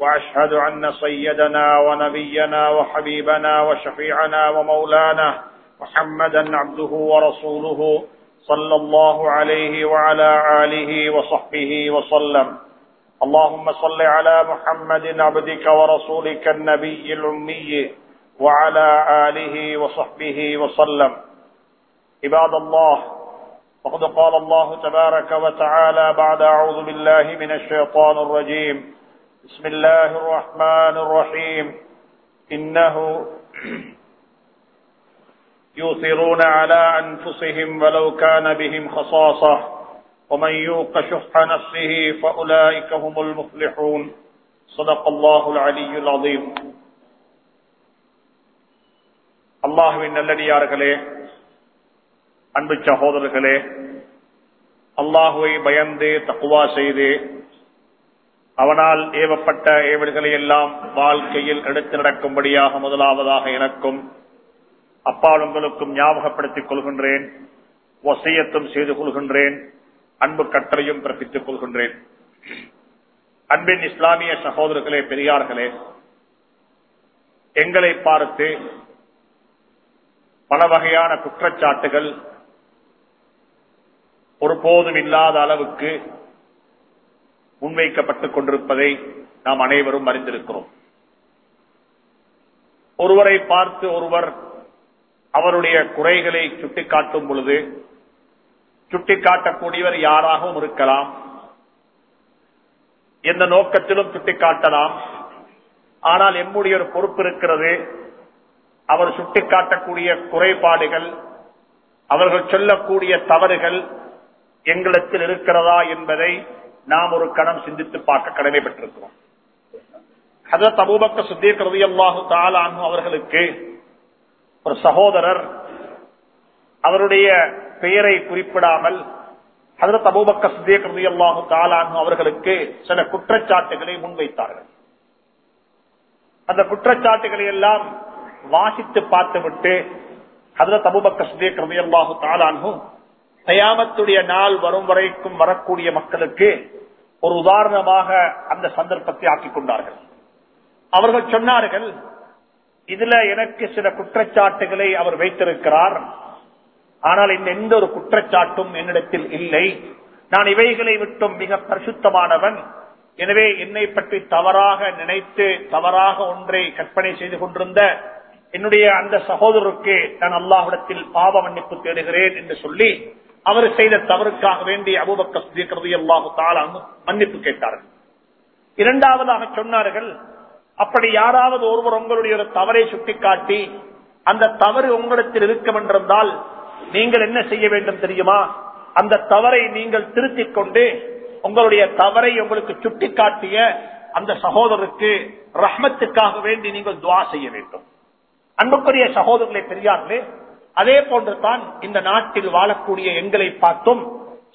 وأشهد أن سيدنا ونبينا وحبيبنا وشفيعنا ومولانا محمدا عبده ورسوله صلى الله عليه وعلى آله وصحبه وسلم. اللهم صل على محمد عبدك ورسولك النبي الأمي وعلى آله وصحبه وسلم. عباد الله وقد قال الله تبارك وتعالى بعد أعوذ بالله من الشيطان الرجيم بسم الله الرحمن الرحيم إنه يؤثرون على أنفسهم ولو كان بهم خصاصة ومن يوق شح نفسه فأولئك هم المفلحون صدق الله العلي العظيم அல்லாஹுவின் நல்லடியார்களே அன்பு சகோதரர்களே அல்லாஹுவை பயந்து தக்குவா செய்து அவனால் ஏவப்பட்ட ஏவல்களை எல்லாம் வாழ்க்கையில் எடுத்து நடக்கும்படியாக முதலாவதாக எனக்கும் அப்பால் உங்களுக்கும் ஞாபகப்படுத்திக் கொள்கின்றேன் வசையத்தும் செய்து கொள்கின்றேன் அன்பு கட்டளையும் பிறப்பித்துக் கொள்கின்றேன். அன்பின் இஸ்லாமிய சகோதரர்களே பெரியார்களே எங்களை பார்த்து பல வகையான குற்றச்சாட்டுகள் ஒருபோதும் இல்லாத அளவுக்கு முன்வைக்கப்பட்டுக் கொண்டிருப்பதை நாம் அனைவரும் அறிந்திருக்கிறோம். ஒருவரை பார்த்து ஒருவர் அவருடைய குறைகளை சுட்டிக்காட்டும் பொழுது சுட்டிக்காட்டக்கூடியவர் யாராகவும் இருக்கலாம். எந்த நோக்கத்திலும் சுட்டிக்காட்டலாம். ஆனால் எம்முடைய ஒரு பொறுப்பு இருக்கிறது அவர் சுட்டிக்காட்டக்கூடிய குறைபாடுகள் அவர்கள் சொல்லக்கூடிய தவறுகள் எங்களிடத்தில் இருக்கிறதா என்பதை நாம் ஒரு கணம் சிந்தித்து பார்க்க கடமைப்பட்டிருக்கிறோம். ஹசரத் அபூபக்க சுத்தீர் ரவி அல்லாஹு தாலானு அவர்களுக்கு ஒரு சகோதரர் அவருடைய பெயரை குறிப்பிடாமல் ஹசரத் அபூபக்க சுத்தீர் ரவி அல்லாஹு தாலானு அவர்களுக்கு சில குற்றச்சாட்டுகளை முன்வைத்தார்கள். அந்த குற்றச்சாட்டுகளை எல்லாம் வாசித்து பார்த்துவிட்டு ஹசரத் தபுபக்க சுதீக் ரவி அல்லாஹு தாலானு தயாமத்துடைய நாள் வரும் வரைக்கும் வரக்கூடிய மக்களுக்கு ஒரு உதாரணமாக அந்த சந்தர்ப்பத்தை ஆக்கிக் கொண்டார்கள். அவர்கள் சொன்னார்கள் இதுல எனக்கு சில குற்றச்சாட்டுகளை அவர் வைத்திருக்கிறார். ஆனால் இந்த எந்த ஒரு குற்றச்சாட்டும் என்னிடத்தில் இல்லை. நான் இவைகளை விட்டும் மிக பரிசுத்தமானவன். எனவே என்னை பற்றி தவறாக நினைத்து தவறாக ஒன்றை கற்பனை செய்து கொண்டிருந்த என்னுடைய அந்த சகோதரருக்கு நான் அல்லாஹிடத்தில் பாவ மன்னிப்பு தேடுகிறேன் என்று சொல்லி அவர் செய்த தவறுக்காக வேண்டி அபுபக்கிறது மன்னிப்பு கேட்டார்கள். இரண்டாவதாக சொன்னார்கள் அப்படி யாராவது ஒருவர் உங்களுடைய ஒரு தவறை சுட்டிக்காட்டி அந்த தவறு உங்களிடத்தில் இருக்க என்றிருந்தால் நீங்கள் என்ன செய்ய வேண்டும் தெரியுமா? அந்த தவறை நீங்கள் திருத்திக் கொண்டு உங்களுடைய தவறை உங்களுக்கு சுட்டிக்காட்டிய அந்த சகோதரருக்கு ரஹ்மத்துக்காக வேண்டி நீங்கள் துவா செய்ய வேண்டும். அன்புக்குரிய சகோதரர்களை பெரியார்களே அதே போன்று தான் இந்த நாட்டில் வாழக்கூடிய எங்களை பார்த்தும்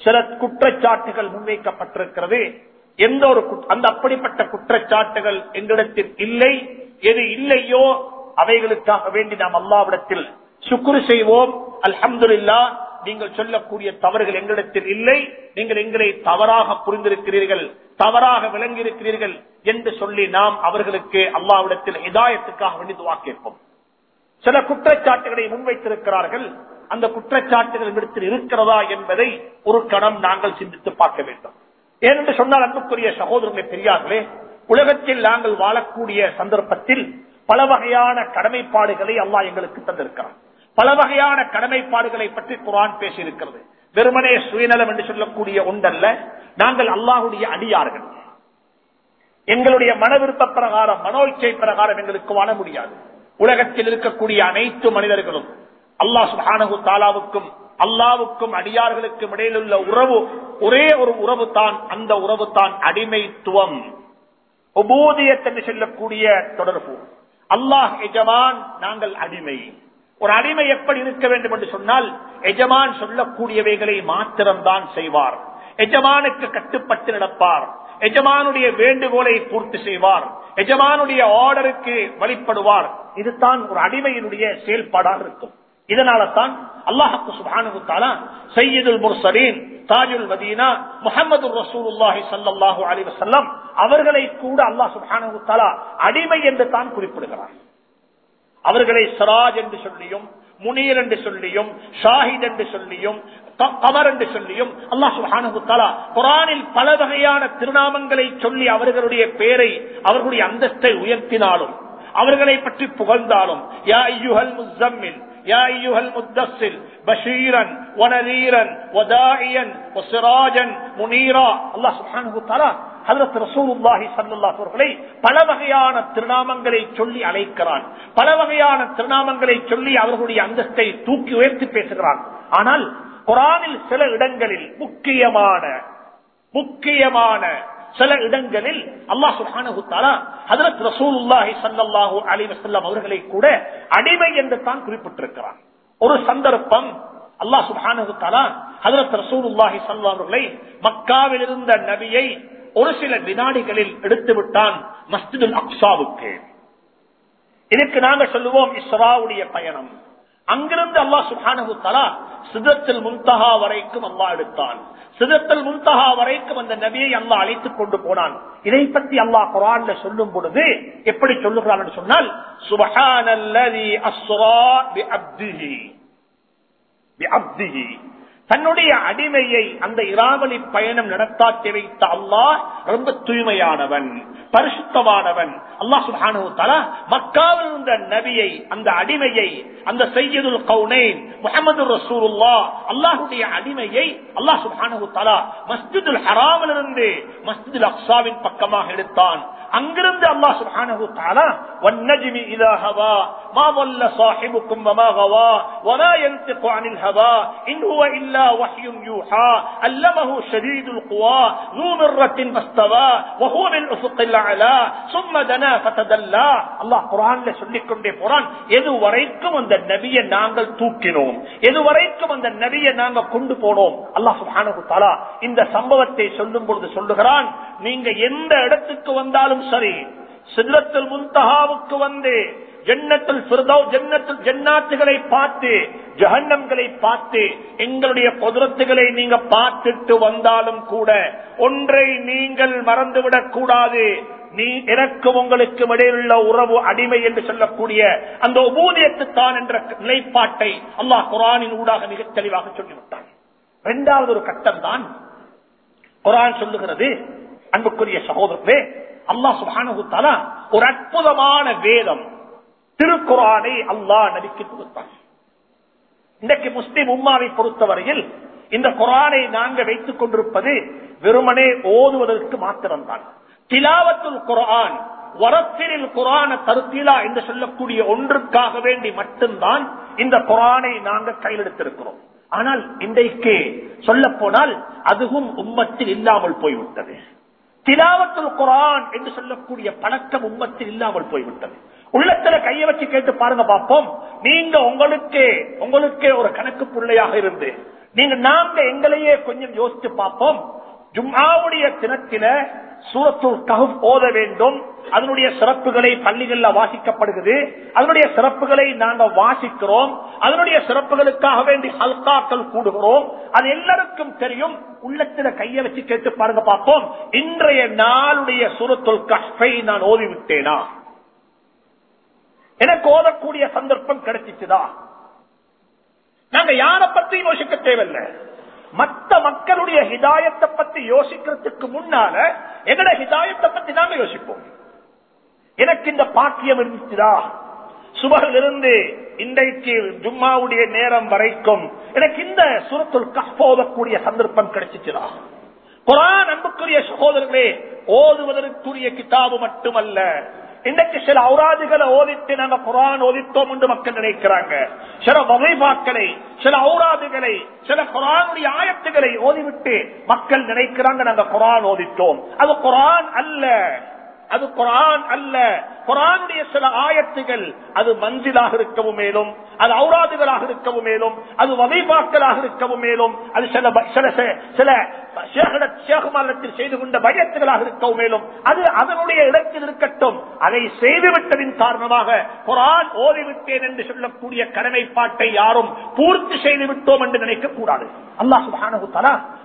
சில குற்றச்சாட்டுகள் முன்வைக்கப்பட்டிருக்கிறது. எந்த ஒரு அந்த அப்படிப்பட்ட குற்றச்சாட்டுகள் எங்களிடத்தில் இல்லை. எது இல்லையோ அவைகளுக்காக வேண்டி நாம் அல்லாவிடத்தில் சுக்குரு செய்வோம். அல்ஹம்துல்லா நீங்கள் சொல்லக்கூடிய தவறுகள் எங்களிடத்தில் இல்லை. நீங்கள் எங்களை தவறாக புரிந்திருக்கிறீர்கள் தவறாக விளங்கியிருக்கிறீர்கள் என்று சொல்லி நாம் அவர்களுக்கு அல்லாவிடத்தில் இதாயத்துக்காக வேண்டி துவா கேட்போம். சில குற்றச்சாட்டுகளை முன்வைத்திருக்கிறார்கள். அந்த குற்றச்சாட்டுகள் இடத்தில் இருக்கிறதா என்பதை ஒரு கணம் நாங்கள் சிந்தித்து பார்க்க வேண்டும். ஏனென்று சொன்னால் அன்புக்குரிய சகோதரர்களை பெரியார்களே உலகத்தில் நாங்கள் வாழக்கூடிய சந்தர்ப்பத்தில் பல வகையான கடமைப்பாடுகளை அல்லாஹ் எங்களுக்கு தந்திருக்கிறார் பல வகையான கடமைப்பாடுகளை பற்றி குரான் பேசியிருக்கிறது. வெறுமனே சுயநலம் என்று சொல்லக்கூடிய ஒன்றல்ல நாங்கள் அல்லாஹுடைய அடியார்கள். எங்களுடைய மன விருப்ப பிரகாரம் மனோச்சை பிரகாரம் எங்களுக்கு வாழ முடியாது. உலகத்தில் இருக்கக்கூடிய அனைத்து மனிதர்களும் அல்லாஹ் சுஹானகு தாலாவுக்கும் அல்லாவுக்கும் அடியார்களுக்கும் இடையிலுள்ள உறவு ஒரே ஒரு உறவு தான் அந்த உறவு தான் அடிமைத்துவம். உபூதியத் என்று சொல்லக்கூடிய தொடர்பு. அல்லாஹ் எஜமான் நாங்கள் அடிமை. ஒரு அடிமை எப்படி இருக்க வேண்டும் என்று சொன்னால் எஜமான் சொல்லக்கூடியவைகளை மாத்திரம்தான் செய்வார். எஜமானுக்கு கட்டுப்பட்டு நடப்பார். எஜமானுடைய வேண்டுகோளை பூர்த்தி செய்வார். எஜமானுடைய ஆர்டருக்கு வழிபடுவார். இதுதான் ஒரு அடிமையினுடைய செயல்பாடாக இருக்கும். இதனால தான் அல்லாஹு சுபானு தாலா சையீதுல் முர்சலீன் தாஜுல் மதீனா முகமது ரசூலுல்லாஹி சல்லாஹூ அலி வசல்லம் அவர்களை கூட அல்லாஹ் சுபானு தாலா அடிமை என்று தான் குறிப்பிடுகிறார். அவர்களை சராஜ் என்று சொல்லியும் முனீர் என்று சொல்லியும் ஷாஹித் என்று சொல்லியும் கமர் என்று சொல்லியும் அல்லாஹ் சுஹானு தாலா குரானில் பல வகையான திருநாமங்களை சொல்லி அவர்களுடைய பெயரை அவர்களுடைய அந்தஸ்தை உயர்த்தினாலும் அவர்களை பற்றி புகழ்ந்தாலும் யா ஐயுஹல் முஸ்ஸம்மில் يا أيها المدثر بشيرا ونذيرا وداعيا وسراجا منيرا الله سبحانه وتعالى ஹதரத் ரசூலுல்லாஹி ஸல்லல்லாஹு அவர்களை பல வகையான திருநாமங்களை சொல்லி அழைக்கிறான் பல வகையான திருநாமங்களை சொல்லி அவர்களுடைய அந்தஸ்தை தூக்கி உயர்த்தி பேசுகிறான் ஆனால் குரானில் சில இடங்களில் முக்கியமான முக்கியமான சில இடங்களில் அல்லாஹ் சுப்ஹானஹு தஆலா ஹஜ்ரத் ரசூலுல்லாஹி ஸல்லல்லாஹு அலைஹி அவர்களை கூட அடிமை என்று தான் குறிப்பிட்டிருக்கிறார் ஒரு சந்தர்ப்பம் அல்லாஹ் சுப்ஹானஹு தஆலா ரசூலுல்லாஹி ஸல்லல்லாஹு அவர்களை மக்காவில் இருந்த நபியை ஒரு சில வினாடிகளில் எடுத்து விட்டான் மஸ்ஜிதுல் அக்ஸாவுக்கு. இதுக்கு நாங்க சொல்லுவோம் இஸ்ராவுடைய பயணம். அங்கிருந்து அல்லாஹ் சுஹானு தலா சிதத்தில் முன்தகா வரைக்கும் அல்லா எடுத்தான். சிதத்தில் முன்தகா வரைக்கும் அந்த நபியை அல்லா அழைத்துக் கொண்டு போனான். இதை பற்றி அல்லாஹ் குரான்ல சொல்லும் பொழுது எப்படி சொல்லுகிறான் சொன்னால் சுபஹானல்லதி அஸ்ரா பி அப்திஹி. பி அப்திஹி. தன்னுடைய அடிமையை அந்த இராவலி பயணம் நடத்தாட்டி வைத்த அல்லாஹ் ரொம்ப தூய்மையானவன் பரிசுத்தமானவன் அல்லாஹ் சுபானு தலா மக்காவில் இருந்த நபியை அந்த அடிமையை அந்த செய்யதுல் கவுனேன் முகமது ரசூலுல்லா அல்லாஹுடைய அடிமையை அல்லாஹ் சுபானு தலா மஸ்ஜிதுல் ஹராமில் இருந்து மஸ்ஜிதுல் அக்சாவின் பக்கமாக எடுத்தான். அங்கிருந்து அல்லாஹ் சுப்ஹானஹு தஆலா வன்னஜ்மி இதா ஹவா மா ضل صاحبكم وما غوى ولا ينطق عن الهوى ان هو الا وحي يوحى علمه شديد القوى ذو مرة فاستوى وهو بالافق الاعلى ثم دنا فتدلى அல்லாஹ் குர்ஆன்ல சொல்லிக் கொண்டே போறான் எது வரைக்கும் அந்த நபியை நாங்கள் தூக்கினோம் எது வரைக்கும் அந்த நபியை நாங்கள் கொண்டு போனோம் அல்லாஹ் சுப்ஹானஹு தஆலா இந்த சம்பவத்தை சொல்லும் பொழுது சொல்லுகிறான் நீங்க எந்த இடத்துக்கு வந்தாலும் இருந்தாலும் சரி. சில்லத்தில் முன்தகாவுக்கு வந்து. ஜன்னத்தில் ஜன்னத்தில் ஜன்னாத்துகளை பார்த்து. ஜஹன்னம்களை பார்த்து. எங்களுடைய குதிரத்துகளை நீங்க பார்த்துட்டு வந்தாலும் கூட ஒன்றை நீங்கள் மறந்துவிடக் கூடாது. நீ எனக்கும் உங்களுக்கும் இடையிலுள்ள உறவு அடிமை என்று சொல்லக்கூடிய அந்த உபூதியத்து என்ற நிலைப்பாட்டை அல்லாஹ் குரானின் ஊடாக மிக தெளிவாக சொல்லிவிட்டான். இரண்டாவது ஒரு கட்டம் தான் குரான் சொல்லுகிறது. அன்புக்குரிய சகோதரர்களே அல்லா சுபானு ஒரு அற்புதமான வேதம் திருக்குறானை அல்லாஹ் நபிக்கு கொடுத்தான். இன்றைக்கு முஸ்லிம் உம்மாவை பொறுத்தவரையில் இந்த குரானை நாங்க வைத்துக் கொண்டிருப்பது வெறுமனே ஓதுவதற்கு மாத்திரம்தான். திலாவத்துல் குரான் வரத்திரில் குரான தருத்திலா என்று சொல்லக்கூடிய ஒன்றுக்காக வேண்டி மட்டும்தான் இந்த குரானை நாங்கள் கையிலெடுத்திருக்கிறோம் ஆனால் இன்றைக்கு சொல்ல போனால் அதுவும் உம்மத்தில் இல்லாமல் போய்விட்டது. திலாவத்துல் குரான் என்று சொல்லக்கூடிய பழக்கம் உம்மத்தில் இல்லாமல் போய்விட்டது. உள்ளத்துல கைய வச்சு கேட்டு பாருங்க பார்ப்போம். நீங்க உங்களுக்கு உங்களுக்கே ஒரு கணக்கு பிள்ளையாக இருந்து நீங்க நாங்க எங்களையே கொஞ்சம் யோசித்து பார்ப்போம். ஜும்மாவுடைய தினத்தில சூரத்துல் கஹப் ஓத வேண்டும். அதனுடைய சிறப்புகளை பள்ளிகள்ல வாசிக்கப்படுகிறது. அதனுடைய சிறப்புகளை நாங்க வாசிக்கிறோம். அதனுடைய சிறப்புகளுக்காக வேண்டி ஹல்காக்கள் கூடுகிறோம். அது எல்லாருக்கும் தெரியும். உள்ளத்துல கைய வச்சு கேட்டு பாருங்க பார்ப்போம். இன்றைய நாளுடைய சூரத்துல் கஹ்பை நான் ஓதிவிட்டேனா? எனக்கு ஓதக்கூடிய சந்தர்ப்பம் கிடைச்சிச்சுதா? நாங்க யாரை பத்தி யோசிக்க தேவையில்லை. மற்ற மக்களுடைய ஹிதாயத்தை பத்தி யோசிக்கிறதுக்கு முன்னால எங்கட ஹிதாயத்தை பத்தி நாங்க யோசிப்போம். எனக்கு இந்த பாக்கியம் இருந்துச்சுதா சுபகிலிருந்து இன்றைக்கு ஜும்மாவுடைய நேரம் வரைக்கும் எனக்கு இந்த சுரத்துள் கப்போதக்கூடிய சந்தர்ப்பம் கிடைச்சிச்சுதா குரான் அன்புக்குரிய சகோதரர்களே ஓதுவதற்குரிய கிதாபு மட்டுமல்ல இன்றைக்கு சில அவுராதுகளை ஓதித்து நாங்க குரான் ஓதித்தோம் என்று மக்கள் நினைக்கிறாங்க. சில வகைபாக்களை சில அவுராதுகளை சில குரானுடைய ஆயத்துகளை ஓதிவிட்டு மக்கள் நினைக்கிறாங்க நாங்க குரான் ஓதித்தோம். அது குரான் அல்ல. அது குரான் அல்ல. குரானுடைய சில ஆயத்துகள் அது மஞ்சிலாக இருக்கவும் மேலும் அது ஔராதுகளாக இருக்கவும் மேலும் அது வகைபாக்களாக இருக்கவும் மேலும் அது சில சில சில- சில செய்து கொண்ட பயத்துகளாக இருக்கவும் மேலும் அது அதனுடைய இடத்தில் இருக்கட்டும். அதை செய்துவிட்டதின் காரணமாக குரான் ஓடிவிட்டேன் என்று சொல்லக்கூடிய கடமைப்பாட்டை யாரும் பூர்த்தி செய்து விட்டோம் என்று நினைக்க கூடாது. அல்லாஹ்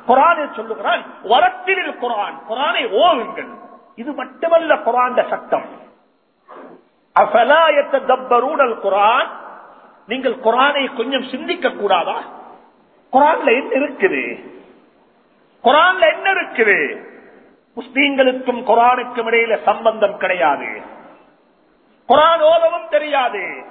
குரானில் சொல்லுகிறான் வரத்தில் குரான் குரானை ஓவுங்கள் இது மட்டுமல்ல குரான் சட்டம். அஃபலா குரான் நீங்கள் குரானை கொஞ்சம் சிந்திக்க கூடாதா? குரான்ல என்ன இருக்குது? குரான்ல என்ன இருக்குது? முஸ்லீம்களுக்கும் குரானுக்கும் இடையில சம்பந்தம் கிடையாது. குரான் ஓதவும் தெரியாது.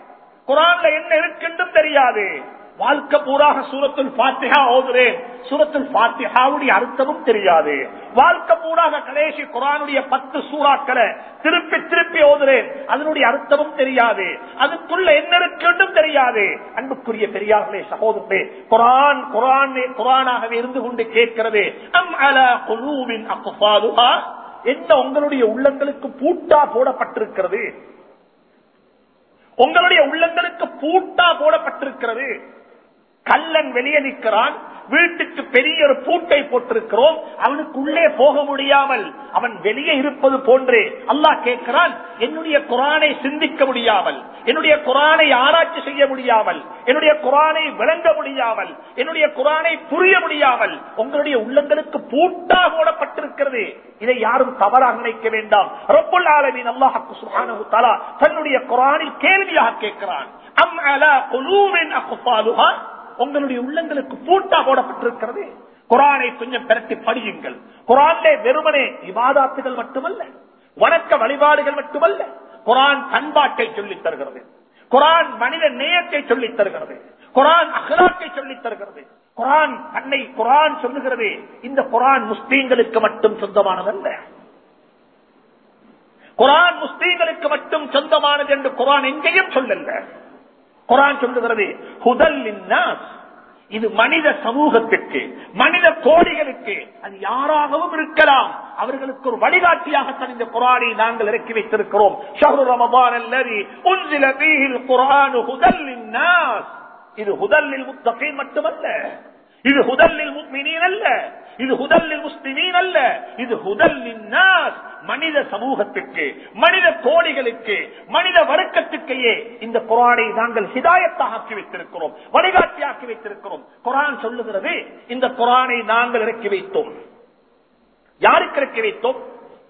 குரான்ல என்ன இருக்குன்றும் தெரியாது. வாழ்க்கை பூராக சூரத்தில் பாத்திஹா ஓதுறேன். சூரத்தில் பாத்திஹாவுடைய அர்த்தமும் தெரியாது. வாழ்க்கை பூராக கடைசி குரானுடைய பத்து சூறாக்களை திருப்பி திருப்பி ஓதுறேன். அதனுடைய அர்த்தமும் தெரியாது. அதுக்குள்ள என்ன இருக்குன்றும் தெரியாது. அன்புக்குரிய பெரியார்களே சகோதரே குரான் குரான் குரானாகவே இருந்து கொண்டு கேட்கிறது. அம் அலா குலூபின் அப்பாதுகா என்ன உங்களுடைய உள்ளங்களுக்கு பூட்டா போடப்பட்டிருக்கிறது? உங்களுடைய உள்ளங்களுக்கு பூட்டா போடப்பட்டிருக்கிறது? கல்லன் வெளியே நிற்கிறான். வீட்டுக்கு பெரிய ஒரு பூட்டை போட்டிருக்கிறோம். அவனுக்கு உள்ளே போக முடியாமல் அவன் வெளியே இருப்பது போன்றே அல்லாஹ் கேட்கிறான் என்னுடைய குரானை சிந்திக்க முடியாமல் என்னுடைய குரானை ஆராய்ச்சி செய்ய முடியாமல் என்னுடைய குரானை விளங்க முடியாமல் என்னுடைய குரானை புரிய முடியாமல் உங்களுடைய உள்ளங்களுக்கு பூட்டா போடப்பட்டிருக்கிறது. இதை யாரும் தவறாக நினைக்க வேண்டாம். ரொப்புல் ஆலமின் அல்லாஹ் சுஹானு தலா தன்னுடைய குரானில் கேள்வியாக கேட்கிறான். அம் அலா குலூபின் அக்ஃபாலுஹா உங்களுடைய உள்ளங்களுக்கு பூட்டா போடப்பட்டிருக்கிறது. குரானை கொஞ்சம் பிரட்டி படியுங்கள். குரானே வெறுமனே விவாதாத்துகள் மட்டுமல்ல வணக்க வழிபாடுகள் மட்டுமல்ல குரான் பண்பாட்டை சொல்லித் தருகிறது. குரான் மனித நேயத்தை சொல்லித் தருகிறது. குரான் அகலாக்கை சொல்லித் தருகிறது. குரான் தன்னை குரான் சொல்லுகிறது இந்த குரான் முஸ்லீம்களுக்கு மட்டும் சொந்தமானதல்ல. குரான் முஸ்லீம்களுக்கு மட்டும் சொந்தமானது என்று குரான் எங்கேயும் சொல்லல. குரான் சொல்லுகிறது ஹுதல் இது மனித சமூகத்திற்கு மனித கோடிகளுக்கு அது யாராகவும் இருக்கலாம். அவர்களுக்கு ஒரு வழிகாட்டியாகத்தான் இந்த குரானை நாங்கள் இறக்கி வைத்திருக்கிறோம். ஹுதல் இது ஹுதல்லில் முத்தகை மட்டுமல்ல. இது ஹுதல்லில் முக்மினீன் அல்ல. இது ஹுதல்லில் முஸ்லிமீன் அல்ல. இது ஹுதல்லின் மனித சமூகத்துக்கு மனித கோடிகளுக்கு மனித வர்க்கத்துக்கையே இந்த குரானை நாங்கள் ஹிதாயத்தாக்கி வைத்திருக்கிறோம் வழிகாட்டியாக்கி வைத்திருக்கிறோம். குரான் சொல்லுகிறது இந்த குரானை நாங்கள் இறக்கி வைத்தோம். யாருக்கு இறக்கி வைத்தோம்?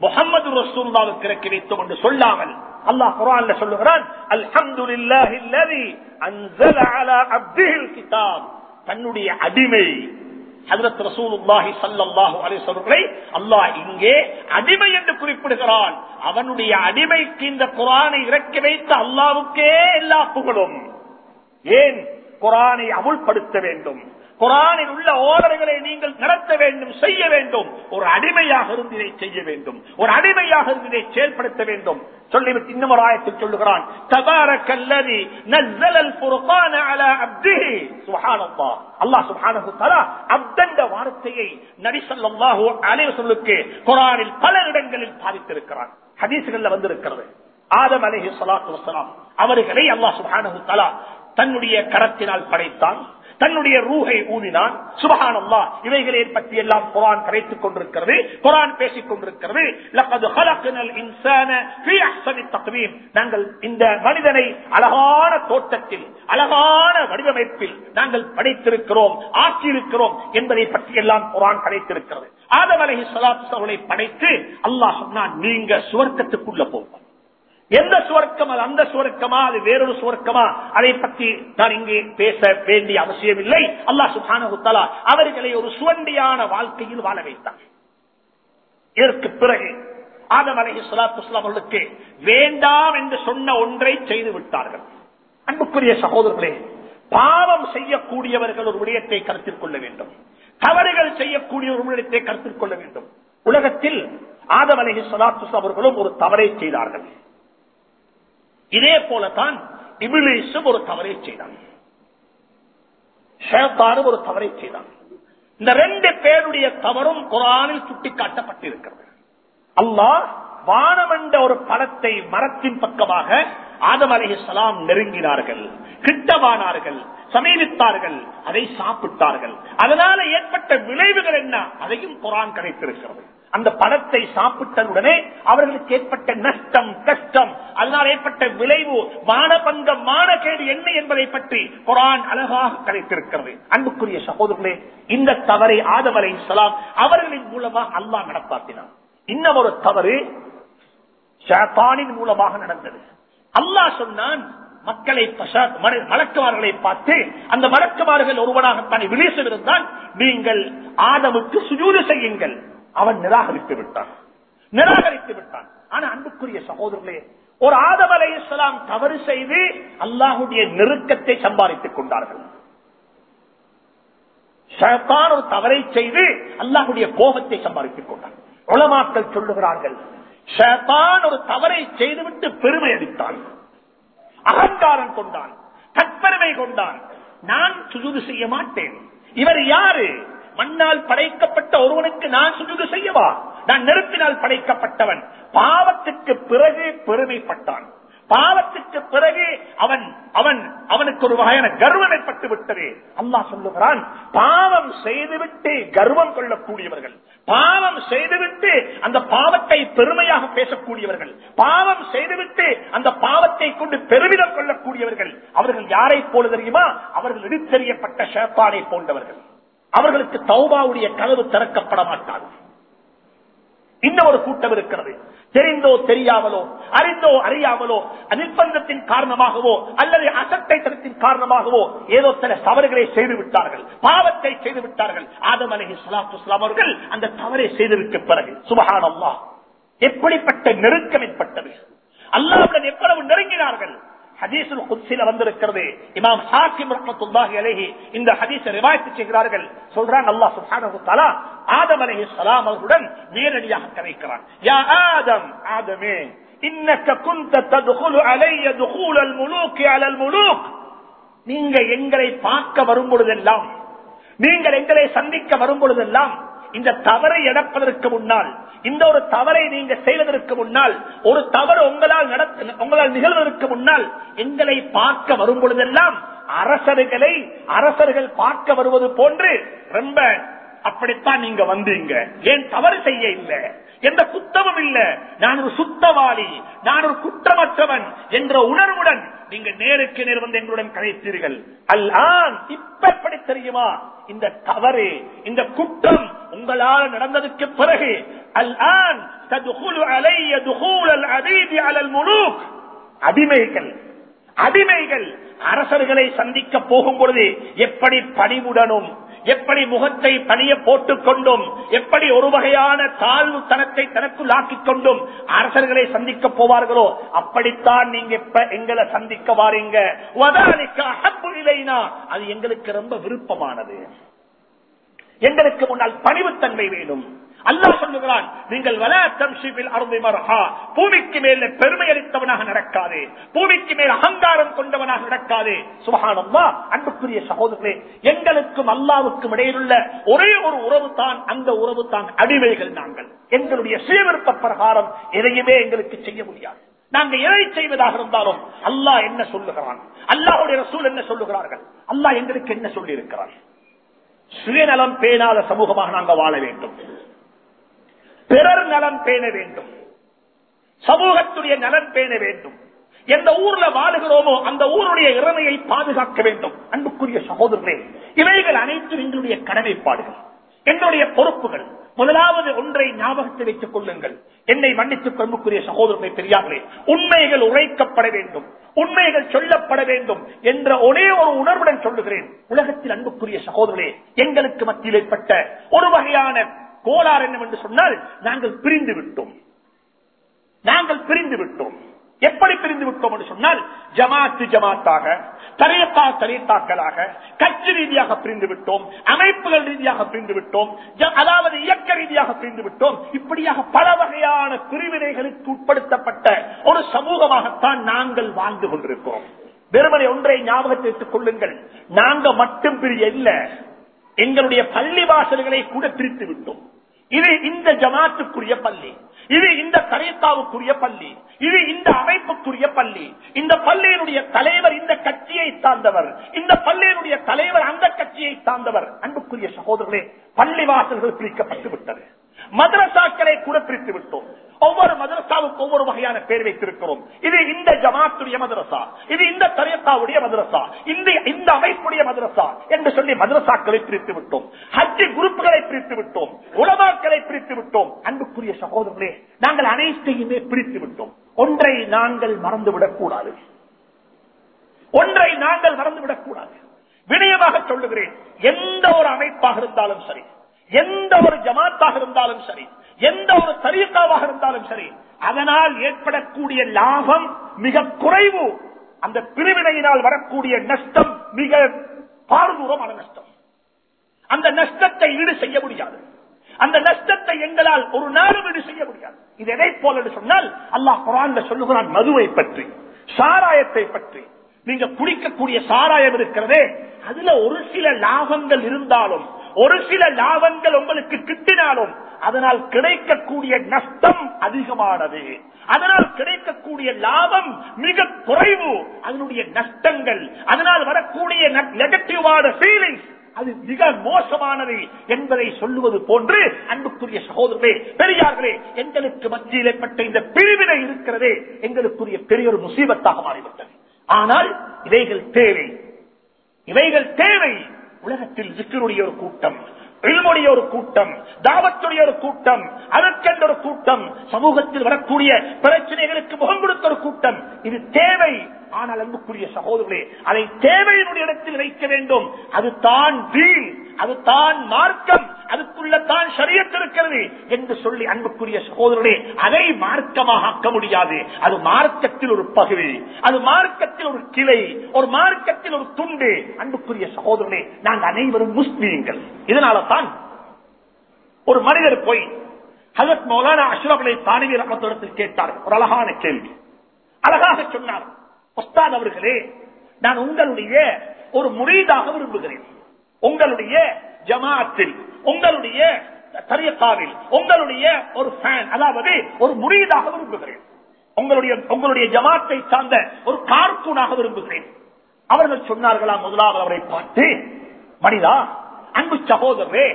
முகமது ரசூல்லாவுக்கு இறக்கி வைத்தோம் என்று சொல்லாமல். அல்லாஹ் குரான்ல சொல்லுகிறான் அல்ஹம்துலில்லாஹி அல்லதி அன்ஸல அலா அப்திஹில் கிதாப். தன்னுடைய அடிமை ஹசரத் ரசூலுல்லாஹி ஸல்லல்லாஹு அலைஹி வஸல்லை அல்லாஹ் இங்கே அடிமை என்று குறிப்பிடுகிறான். அவனுடைய அடிமைக்கு இந்த குர்ஆனை இறக்கி வைத்த அல்லாஹ்வுக்கே எல்லா புகழும். ஏன்? குரானை அமுல்படுத்த வேண்டும். குரானில் உள்ள ஓடர்களை நீங்கள் நடத்த வேண்டும் செய்ய வேண்டும். ஒரு அடிமையாக இருந்து இதை செய்ய வேண்டும். ஒரு அடிமையாக இருந்து இதை செயல்படுத்த வேண்டும். சொல்லிவிட்டு இன்னும் ஒரு ஆயத்தில் சொல்லுகிறான் தபாரக்கல்லதி நஸ்ஸலல் ஃபுர்கான அலா வார்த்தையை நபி ஸல்லல்லாஹு அலைஹி வஸல்லுக்கு குர்ஆனில் பல இடங்களில் பாதித்திருக்கிறான். ஹதீஸ்கள்ல வந்திருக்கிறது. ஆதம் அலைஹி ஸலாத்து வஸலாம் அவர்களை அல்லாஹ் சுப்ஹானஹு தஆலா தன்னுடைய கரத்தினால் படைத்தான். தன்னுடைய ரூஹை ஊதினான் சுபஹானல்லா இவைகளை பற்றி எல்லாம் குரான் கரைத்துக் கொண்டிருக்கிறது. குரான் பேசிக் கொண்டிருக்கிறது. நாங்கள் இந்த மனிதனை அழகான தோட்டத்தில் அழகான வடிவமைப்பில் நாங்கள் படைத்திருக்கிறோம் ஆக்கியிருக்கிறோம் என்பதை பற்றி எல்லாம் குரான் கரைத்திருக்கிறது. ஆதம் அலைஹி படைத்து அல்லாஹ் சொன்னான் நீங்க சுவர்க்கத்துக்குள்ள போகும் எந்த சுவர்க்கம் அது அந்த சுவர்க்கமா அது வேறொரு சுவர்க்கமா? அதை பற்றி நான் இங்கே பேச வேண்டிய அவசியம் இல்லை அல்லாஹ் சுகான அவர்களை ஒரு சுவண்டியான வாழ்க்கையில் வாழ வைத்தார். இதற்கு பிறகு ஆதம் அலைஹி ஸலாத்து அவர்களுக்கு வேண்டாம் என்று சொன்ன ஒன்றை செய்து விட்டார்கள். அன்புக்குரிய சகோதரர்களே பாவம் செய்யக்கூடியவர்கள் ஒரு விடயத்தை கருத்தில் கொள்ள வேண்டும். தவறுகள் செய்யக்கூடிய ஒரு விடயத்தை கருத்தில் கொள்ள வேண்டும். உலகத்தில் ஆதம் அலைஹி அவர்களும் ஒரு தவறை செய்தார்கள். இதே போலத்தான் இபிலிசும் ஒரு தவறை செய்தான். ஷேத்தானும் ஒரு தவறை செய்தான். இந்த ரெண்டு பேருடைய தவறும் குரானில் சுட்டிக்காட்டப்பட்டிருக்கிறது. அல்லாஹ் வானமண்ட ஒரு படத்தை மரத்தின் பக்கமாக ஆதம் அலைஹிஸ்ஸலாம் நெருங்கினார்கள். கிட்டவானார்கள் சமீபித்தார்கள் அதை சாப்பிட்டார்கள். அதனால ஏற்பட்ட விளைவுகள் என்ன? அதையும் குரான் கதைத்திருக்கிறது அந்த பழத்தை சாப்பிட்டதுடனே அவர்களுக்கு ஏற்பட்ட நஷ்டம் கஷ்டம் அதனால் ஏற்பட்ட விளைவு மானபங்கம் மானகேடு என்ன என்பதை பற்றி குரான் அழகாக கதைத்திருக்கிறது. அன்புக்குரிய சகோதரர்களே இந்த தவறை ஆதவரை சலாம் அவர்களின் மூலமாக அல்லாஹ் நடப்பாத்தினான். இன்னும் ஒரு தவறு ஷாத்தானின் மூலமாக நடந்தது. அல்லாஹ் சொன்னான் மக்களை மலக்குமார்களை பார்த்து அந்த மலக்குமார்கள் ஒருவனாகத்தான் விலேசம் இருந்தால் நீங்கள் ஆதமுக்கு சுஜூறு செய்யுங்கள். அவன் நிராகரித்து விட்டான். நிராகரித்து விட்டான். ஆனா அன்புக்குரிய சகோதரர்களே ஒரு ஆதம் அலையாம் தவறு செய்து அல்லாஹுடைய நெருக்கத்தை சம்பாதித்துக் கொண்டார்கள். ஒரு தவறை செய்து அல்லாஹுடைய கோபத்தை சம்பாதித்துக் கொண்டார் உளமாக்கள் சொல்லுகிறார்கள் ஷைத்தான் ஒரு தவறை செய்துவிட்டு பெருமை அடித்தான் அகங்காரம் கொண்டான் தற்பெருமை கொண்டான். நான் சுஜுது செய்ய மாட்டேன். இவர் யாரு? மண்ணால் படைக்கப்பட்ட ஒருவனுக்கு நான் சுஜுது செய்யவா? நான் நெருப்பினால் படைக்கப்பட்டவன். பாவத்துக்கு பிறகு பெருமைப்பட்டான். பாவத்துக்கு பிறகு அவன் அவன் அவனுக்கு ஒரு வகையான கர்வம் ஏற்பட்டு விட்டது. அம்மா சொல்லுகிறான் பாவம் செய்துவிட்டு கர்வம் கொள்ளக்கூடியவர்கள். பாவம் செய்துவிட்டு அந்த பாவத்தை பெருமையாக பேசக்கூடியவர்கள். பாவம் செய்துவிட்டு அந்த பாவத்தை கொண்டு பெருமிதம் கொள்ளக்கூடியவர்கள். அவர்கள் யாரை போல தெரியுமா? அவர்கள் இடித்தெறியப்பட்ட ஷேப்பானை போன்றவர்கள். அவர்களுக்கு தௌபாவுடைய கதவு திறக்கப்பட மாட்டாது. இன்னும் ஒரு கூட்டம் இருக்கிறது. தெரிந்தோ தெரியாமலோ அறிந்தோ அறியாமலோ நிர்பந்தத்தின் காரணமாகவோ அல்லது அசட்டைத்தனத்தின் காரணமாகவோ ஏதோ சில தவறுகளை செய்து விட்டார்கள். பாவத்தை செய்து விட்டார்கள். ஆதம் அலஹி சலாத்து அவர்கள் அந்த தவறை செய்திருக்க பிறகு சுபஹான் அல்லாஹ் எப்படிப்பட்ட நெருக்கம் ஏற்பட்டது? அல்லாவுடன் எவ்வளவு நெருங்கினார்கள்? ஹதீசுல் குத்சில வந்திருக்கிறது. இமாம் ஹாக்கிம் ரஹ்மத்துல்லாஹி அலைஹி இந்த ஹதீஸை ரிவாயத்து செய்கிறார்கள். சொல்றாங்க அல்லாஹ் சுப்ஹானஹு தஆலா ஆதம் அலைஹிஸ்ஸலாம் அவர்களுடன் நேரடியாக கதைக்கிறான். யா ஆதம் ஆதமே இன்னக குந்த ததுகுலு அலைய துகூல் அல் முலூக் அல அல் முலூக். நீங்க எங்களை பார்க்க வரும் பொழுதெல்லாம் நீங்கள் எங்களை சந்திக்க வரும் பொழுதெல்லாம் இந்த தவறை நடப்பதற்கு முன்னால் இந்த ஒரு தவறை நீங்க செய்வதற்கு முன்னால் ஒரு தவறு உங்களால் நடத்த உங்களால் நிகழ்வதற்கு முன்னால் எங்களை பார்க்க வரும் பொழுதெல்லாம் அரசர்களை அரசர்கள் பார்க்க வருவது போன்று ரொம்ப அப்படித்தான் நீங்க வந்தீங்க. ஏன் தவறு செய்ய இல்லை? எந்த குத்தமும் இல்ல. நான் ஒரு சுத்தவாளி நான் ஒரு குற்றமற்றவன் என்ற உணர்வுடன் நீங்க நேருக்கு நேர் வந்து எங்களுடன் கலைத்தீர்கள் அல்லான் இப்ப எப்படி தெரியுமா? இந்த தவறு இந்த குற்றம் உங்களால் நடந்ததுக்கு பிறகு அல்லான் அடிமைகள் அடிமைகள் அரசர்களை சந்திக்க போகும் பொழுது எப்படி பணிவுடனும் எப்படி முகத்தை பணிய போட்டுக் கொண்டும் எப்படி ஒரு வகையான தாழ்வு தனத்தை தனக்குள் ஆக்கிக் கொண்டும் அரசர்களை சந்திக்க போவார்களோ அப்படித்தான் நீங்க இப்ப எங்களை சந்திக்க வாரீங்க. அது எங்களுக்கு ரொம்ப விருப்பமானது. எங்களுக்கு முன்னால் பணிவுத்தன்மை வேணும். அல்லாஹ் சொல்லுகிறான் நீங்கள் பூமிக்கு மேல பெருமை அளித்தவனாக நடக்காது. பூமிக்கு மேல் அகங்காரம் கொண்டவனாக நடக்காது. சுபகானம்மா அன்புக்குரிய சகோதரர்களே எங்களுக்கும் அல்லாவுக்கும் இடையிலுள்ள ஒரே ஒரு உறவு தான் அந்த உறவு தான் அடிமைகள் நாங்கள். எங்களுடைய சுயவிருப்ப பிரகாரம் எதையுமே எங்களுக்கு செய்ய முடியாது. நாங்க எதை செய்வதாக இருந்தாலும் அல்லாஹ் என்ன சொல்லுகிறான்? அல்லாஹுடைய ரசூல் என்ன சொல்லுகிறார்கள்? அல்லாஹ் எங்களுக்கு என்ன சொல்லி இருக்கிறார் சுயநலம் பேணாத சமூகமாக நாங்கள் வாழ வேண்டும். பிறர் நலன் பேண வேண்டும். சமூகத்துடைய நலன் பேண வேண்டும். எந்த ஊர்ல வாழுகிறோமோ அந்த ஊருடைய இறமையை பாதுகாக்க வேண்டும். அன்புக்குரிய சகோதரர்களே இவைகள் அனைத்தும் எங்களுடைய கடமைப்பாடுகள். எங்களுடைய பொறுப்புகள். முதலாவது ஒன்றை ஞாபகத்தில் வைத்துக் கொள்ளுங்கள். என்னை மன்னித்துக் கொள்ளுக்குரிய சகோதரர்களை பெரியார்களே. உண்மைகள் உரைக்கப்பட வேண்டும். உண்மைகள் சொல்லப்பட வேண்டும் என்ற ஒரே ஒரு உணர்வுடன் சொல்லுகிறேன். உலகத்தில் அன்புக்குரிய சகோதரர்களே எங்களுக்கு மத்தியில் ஏற்பட்ட ஒரு வகையான கோளாறு என்னவென்று சொன்னால் நாங்கள் பிரிந்து விட்டோம். நாங்கள் பிரிந்து விட்டோம். எப்படி பிரிந்து விட்டோம் என்று சொன்னால் ஜமாத்து ஜமாத்தாக தரையத்தா தரையத்தாக்களாக கட்சி ரீதியாக பிரிந்து விட்டோம் அமைப்புகள் ரீதியாக பிரிந்து விட்டோம் ஜ- அதாவது இயக்க ரீதியாக பிரிந்து விட்டோம். இப்படியாக பல வகையான பிரிவினைகளுக்கு உட்படுத்தப்பட்ட ஒரு சமூகமாகத்தான் நாங்கள் வாழ்ந்து கொண்டிருக்கிறோம். வெறுமனை ஒன்றை ஞாபகத்தை வைத்துக் கொள்ளுங்கள். நாங்க மட்டும் பிரிய இல்லை. எங்களுடைய பள்ளி வாசல்களை கூட பிரித்து விட்டோம். இது இந்த ஜமாத்துக்குரிய பள்ளி. இது இந்த தரீக்காவுக்குரிய பள்ளி. இது இந்த அமைப்புக்குரிய பள்ளி. இந்த பள்ளியினுடைய தலைவர் இந்த கட்சியை சார்ந்தவர். இந்த பள்ளியினுடைய தலைவர் அந்த கட்சியை சார்ந்தவர். அன்புக்குரிய சகோதரர்களே பள்ளி வாசல்கள் பிரிக்கப்பட்டு விட்டது மதரசாக்களை கூட பிரித்து விட்டோம். ஒவ்வொரு மதரசாவுக்கு ஒவ்வொரு வகையான பேர் வைத்திருக்கிறோம். இது இந்த ஜமாத்துடைய மதரசா இது இந்த தரியத்தாவுடைய மதரசா இந்த இந்த அமைப்புடைய மதரசா என்று சொல்லி மதரசாக்களை பிரித்து விட்டோம். ஹஜ்ஜி குரூப்புகளை பிரித்து விட்டோம். உலமாக்களை பிரித்து விட்டோம். அன்புக்குரிய சகோதரர்களே நாங்கள் அனைத்தையுமே பிரித்து விட்டோம். ஒன்றை நாங்கள் மறந்துவிடக் கூடாது. ஒன்றை நாங்கள் மறந்துவிடக் கூடாது. வினயமாக சொல்லுகிறேன். எந்த ஒரு அமைப்பாக இருந்தாலும் சரி எந்த ஒரு ஜமாத்தாக இருந்தாலும் சரி எந்த ஒரு தரியக்காவாக இருந்தாலும் சரி அதனால் ஏற்படக்கூடிய லாபம் மிக குறைவு. அந்த பிரிவினையினால் வரக்கூடிய நஷ்டம் மிக பாரதூரமான நஷ்டம். அந்த நஷ்டத்தை ஈடு செய்ய முடியாது. அந்த நஷ்டத்தை எங்களால் ஒரு நாளும் ஈடு செய்ய முடியாது. இது எதை போல சொன்னால் அல்லாஹ் குரான் சொல்லுகிறான் மதுவை பற்றி சாராயத்தை பற்றி. நீங்க குடிக்கக்கூடிய சாராயம் இருக்கிறதே அதுல ஒரு சில லாபங்கள் இருந்தாலும் ஒரு சில லாபங்கள் உங்களுக்கு கிட்டினாலும் அதனால் கிடைக்கக்கூடிய நஷ்டம் அதிகமானது. அதனால் கிடைக்கக்கூடிய லாபம் மிக குறைவு. அதனுடைய நஷ்டங்கள். அதனால் வரக்கூடிய நெகட்டிவான ஃபீலிங்ஸ் அது மிக மோசமானது என்பதை சொல்லுவது போன்று அன்புக்குரிய சகோதரர்களே பெரியார்களே எங்களுக்கு மத்தியில் ஏற்பட்ட இந்த பிரிவினை இருக்கிறதே எங்களுக்குரிய பெரிய ஒரு முசீபத்தாக மாறிவிட்டது. ஆனால் இவைகள் தேவை. இவைகள் தேவை. உலகத்தில் சிக்கருடைய ஒரு கூட்டம் எழுமுடைய ஒரு கூட்டம் தாவத்துடைய ஒரு கூட்டம் அதற்கென்ற ஒரு கூட்டம் சமூகத்தில் வரக்கூடிய பிரச்சனைகளுக்கு முகம் கொடுத்த ஒரு கூட்டம். இது தேவை. ஆனால் அன்புக்குரிய சகோதரர்களே அதை தேவையினுடைய இடத்தில் வைக்க வேண்டும். அது தான் வீண் அது தான் மார்க்கம் அதுக்குள்ள தான் சரியத்திருக்கிறது என்று சொல்லி அன்புக்குரிய சகோதரர்களே அதை மார்க்கமாக ஆக்க முடியாது. அது மார்க்கத்தில் ஒரு பகுதி அது மார்க்கத்தில் ஒரு கிளை ஒரு மார்க்கத்தில் ஒரு துண்டு. அன்புக்குரிய சகோதரர்களே நாங்கள் அனைவரும் முஸ்லீம்கள். இதனால தான் ஒரு மனிதர் போய் ஹசத் மௌலானா அஷ்ரபலை தானிவி ரகத்திடத்தில் கேட்டார் ஒரு அழகான கேள்வி. அழகாக சொன்னார். உஸ்தாத் அவர்களே நான் உங்களுடைய ஒரு முறைதாக விரும்புகிறேன். உங்களுடைய ஜமாத்தில் உங்களுடைய தரியத்தாவில் உங்களுடைய ஒரு ஃபேன் அதாவது ஒரு முறையீடாக விரும்புகிறேன். உங்களுடைய உங்களுடைய ஜமாத்தை சார்ந்த ஒரு கார்கூனாக விரும்புகிறேன். அவர்கள் சொன்னார்களா முதலாவது அவரை பார்த்து மனிதா அன்பு சகோதரரே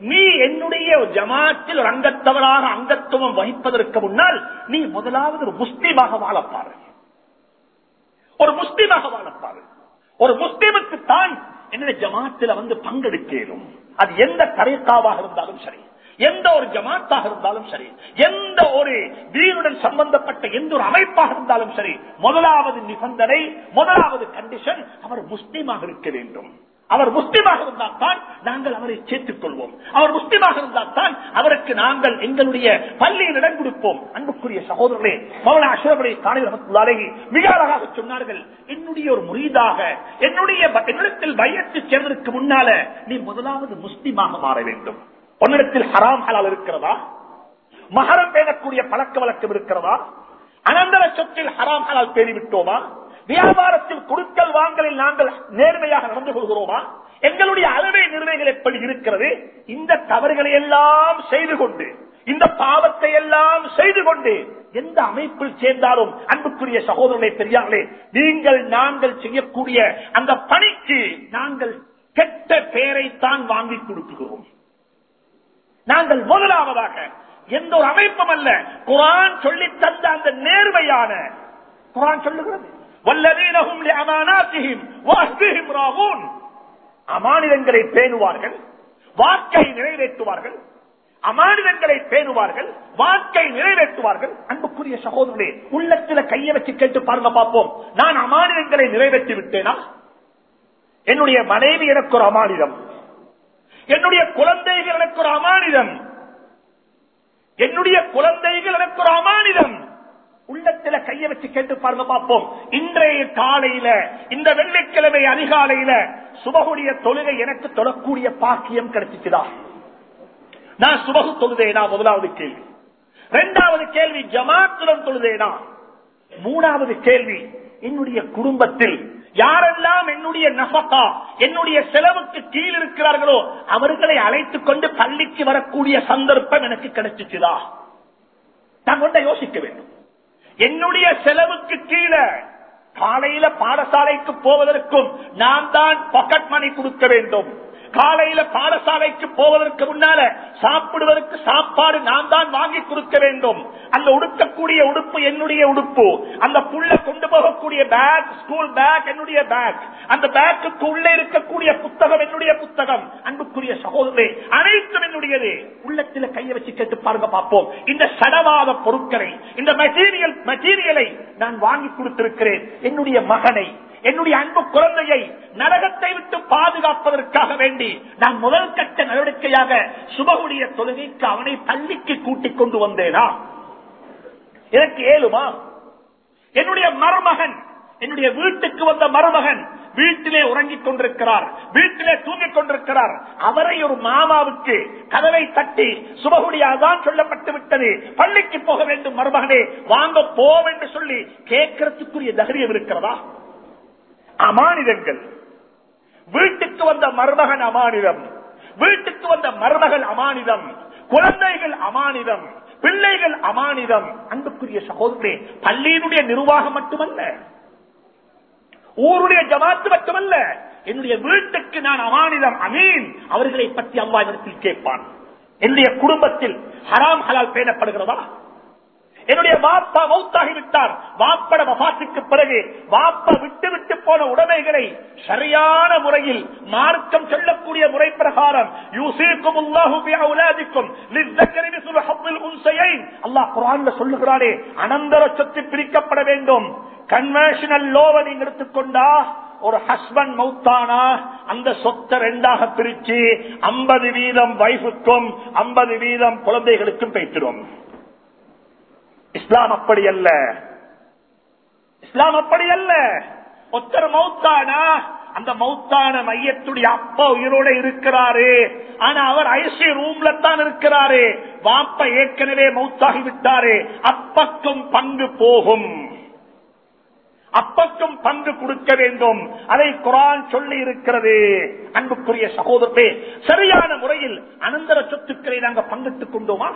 நீ என்னுடைய ஜமாத்தில் ஒரு அங்கத்தவராக அங்கத்துவம் வகிப்பதற்கு முன்னால் நீ முதலாவது ஒரு முஸ்லீமாக வாழப்பாரு ஒரு முஸ்லீமாக வாழப்பார்கள் ஒரு முஸ்லீமுக்கு தான் என்னுடைய ஜமாத்தில் வந்து பங்கெடுக்கலும் அது எந்த தரைக்காவாக இருந்தாலும் சரி எந்த ஒரு ஜமாத்தாக இருந்தாலும் சரி எந்த ஒரு வீருடன் சம்பந்தப்பட்ட எந்த ஒரு அமைப்பாக இருந்தாலும் சரி முதலாவது நிபந்தனை முதலாவது கண்டிஷன் அவர் முஸ்லீமாக இருக்க வேண்டும். அவர் முஸ்லிமாக இருந்தால் தான் நாங்கள் அவரை சேர்த்துக் கொள்வோம். அவர் முஸ்லிமாக இருந்தால் தான் அவருக்கு நாங்கள் எங்களுடைய பள்ளியில் இடம் கொடுப்போம். அன்புக்குரிய சகோதரர்களே மௌலா அஷ்ரபுரை காணிகள் மிக அழகாக சொன்னார்கள் என்னுடைய ஒரு முறிதாக என்னுடைய என்னிடத்தில் பயத்து சேர்ந்ததற்கு முன்னால நீ முதலாவது முஸ்லிமாக மாற வேண்டும். உன்னிடத்தில் ஹராம் ஹலால் இருக்கிறதா? மகரம் பேணக்கூடிய பழக்க வழக்கம் இருக்கிறதா? அனந்தர சொத்தில் ஹராம் ஹலால் பேணிவிட்டோமா? வியாபாரத்தில் கொடுக்கல் வாங்கலில் நாங்கள் நேர்மையாக நடந்து கொள்கிறோமா? எங்களுடைய அளவை நிர்ணயங்கள் எப்படி இருக்கிறது. இந்த தவறுகளை எல்லாம் செய்து கொண்டு இந்த பாவத்தை எல்லாம் செய்து கொண்டு எந்த அமைப்பில் சேர்ந்தாலும் அன்புக்குரிய சகோதரனை தெரியாமலே நீங்கள் நாங்கள் செய்யக்கூடிய அந்த பணிக்கு நாங்கள் கெட்ட பெயரைத்தான் வாங்கி கொடுக்கிறோம். நாங்கள் முதலாவதாக எந்த ஒரு அமைப்பும் அல்ல குரான் சொல்லி தந்த அந்த நேர்மையான குரான் சொல்லுகிறது. வல்லதீனகும் அமானாத்தியும் வாஸ்தியும் ராகூன் அமானிதங்களை பேணுவார்கள் வாக்கை நிறைவேற்றுவார்கள். அமானிதங்களை பேணுவார்கள் வாக்கை நிறைவேற்றுவார்கள். அன்புக்குரிய சகோதரர்களே உள்ளத்துல கையை வச்சு கேட்டு பாருங்க பார்ப்போம். நான் அமானிதங்களை நிறைவேற்றி விட்டேனா? என்னுடைய மனைவி எனக்கு ஒரு அமானிதம். என்னுடைய குழந்தைகள் எனக்கு ஒரு அமானிதம். என்னுடைய குழந்தைகள் எனக்கு ஒரு அமானிதம். உள்ளத்துல கைய வச்சு கேட்டு பாருங்க பார்ப்போம். இன்றைய காலையில இந்த வெள்ளிக்கிழமை அதிகாலையில சுபகுடைய தொழுகை எனக்கு தொழக்கூடிய பாக்கியம் கிடைச்சிச்சுதா நான் சுபகு தொழுதேனா? முதலாவது கேள்வி. இரண்டாவது கேள்வி ஜமாத்துடன் தொழுதேனா? மூணாவது கேள்வி என்னுடைய குடும்பத்தில் யாரெல்லாம் என்னுடைய நபக்கா என்னுடைய செலவுக்கு கீழ் இருக்கிறார்களோ அவர்களை அழைத்துக் கொண்டு பள்ளிக்கு வரக்கூடிய சந்தர்ப்பம் எனக்கு கிடைச்சிச்சுதா நான் கொண்ட யோசிக்க வேண்டும். என்னுடைய செலவுக்கு கீழே காலையில பாடசாலைக்கு போவதற்கும் நான் தான் பாக்கெட் மணி கொடுக்க வேண்டும். காலையில பாடசாலைக்கு போவதற்கு முன்னால சாப்பிடுவதற்கு சாப்பாடு நான் தான் வாங்கி கொடுக்க வேண்டும். அந்த உடுக்கக்கூடிய உடுப்பு என்னுடைய உடுப்பு. அந்த புள்ள கொண்டு போகக்கூடிய பேக் ஸ்கூல் பேக் என்னுடைய பேக் அந்த பேக்குக்கு உள்ளே இருக்கக்கூடிய புத்தகம் என்னுடைய புத்தகம். அன்புக்குரிய சகோதரே அனைத்தும் என்னுடையது. உள்ளத்தில் கையை வச்சு கேட்டு பாருங்க பார்ப்போம். இந்த சடவாத பொருட்களை இந்த மெட்டீரியல் மெட்டீரியலை நான் வாங்கி கொடுத்திருக்கிறேன். என்னுடைய மகனை என்னுடைய அன்பு குழந்தையை நரகத்தை விட்டு பாதுகாப்பதற்காக வேண்டி நான் முதல் கட்ட நடவடிக்கையாக சுபகுடைய தொழுகைக்கு அவனை பள்ளிக்கு கூட்டிக் கொண்டு வந்தேனா? எனக்கு ஏழுமா? என்னுடைய மருமகன் என்னுடைய வீட்டுக்கு வந்த மருமகன் வீட்டிலே உறங்கிக் கொண்டிருக்கிறார் வீட்டிலே தூங்கிக் கொண்டிருக்கிறார். அவரை ஒரு மாமாவுக்கு கதவை தட்டி சுபகுடியாதான் சொல்லப்பட்டு விட்டது. பள்ளிக்கு போக வேண்டும் மருமகனே வாங்க போம் என்று சொல்லி கேட்கறதுக்குரிய தைரியம் இருக்கிறதா? அமானிதங்கள். வீட்டுக்கு வந்த மருமகன் அமானிதம். வீட்டுக்கு வந்த மருமகள் அமானிதம். குழந்தைகள் அமானிதம். பிள்ளைகள் அமானிதம். அன்புக்குரிய சகோதரே பள்ளியினுடைய நிர்வாகம் மட்டுமல்ல ஊருடைய ஜமாத்து மட்டுமல்ல என்னுடைய வீட்டுக்கு நான் அமானிதம் அமீன் அவர்களை பற்றி அம்மா இடத்தில் கேட்பான். என்னுடைய குடும்பத்தில் ஹராம் ஹலால் பேணப்படுகிறதா? என்னுடைய வாப்பா மௌத்தாகி விட்டார் வாப்பட வபாத்துக்கு பிறகு வாப்பா விட்டு விட்டு போன உடைமைகளை சரியான முறையில் மார்க்கம் சொல்லக்கூடிய முறை பிரகாரம் யூசிக்கும் அல்லாஹ் சொல்லுகிறாரே அனந்தர சொத்து பிரிக்கப்பட வேண்டும். கன்வென்ஷனல் லோவை நீங்க எடுத்துக்கொண்டா ஒரு ஹஸ்பண்ட் மௌத்தானா அந்த சொத்தை ரெண்டாக பிரிச்சு ஐம்பது வீதம் வைஃபுக்கும் ஐம்பது வீதம் குழந்தைகளுக்கும் பேசிடும் இஸ்லாம் அப்படி அல்ல இஸ்லாம் அப்படி அல்ல ஒத்தர் மௌத்தானா? அந்த மௌத்தான மையத்துடைய அப்பா உயிரோட இருக்கிறாரு. ஆனா அவர் ஐசி ரூம்ல தான் இருக்கிறாரு. வாப்ப ஏற்கனவே மௌத்தாகி விட்டாரு. அப்பக்கும் பங்கு போகும். அப்பக்கும் பங்கு கொடுக்க வேண்டும். அதை குரான் சொல்லி இருக்கிறது. அன்புக்குரிய சகோதரே சரியான முறையில் அனந்தர சொத்துக்களை நாங்கள் பங்கிட்டுக் கொண்டோமா?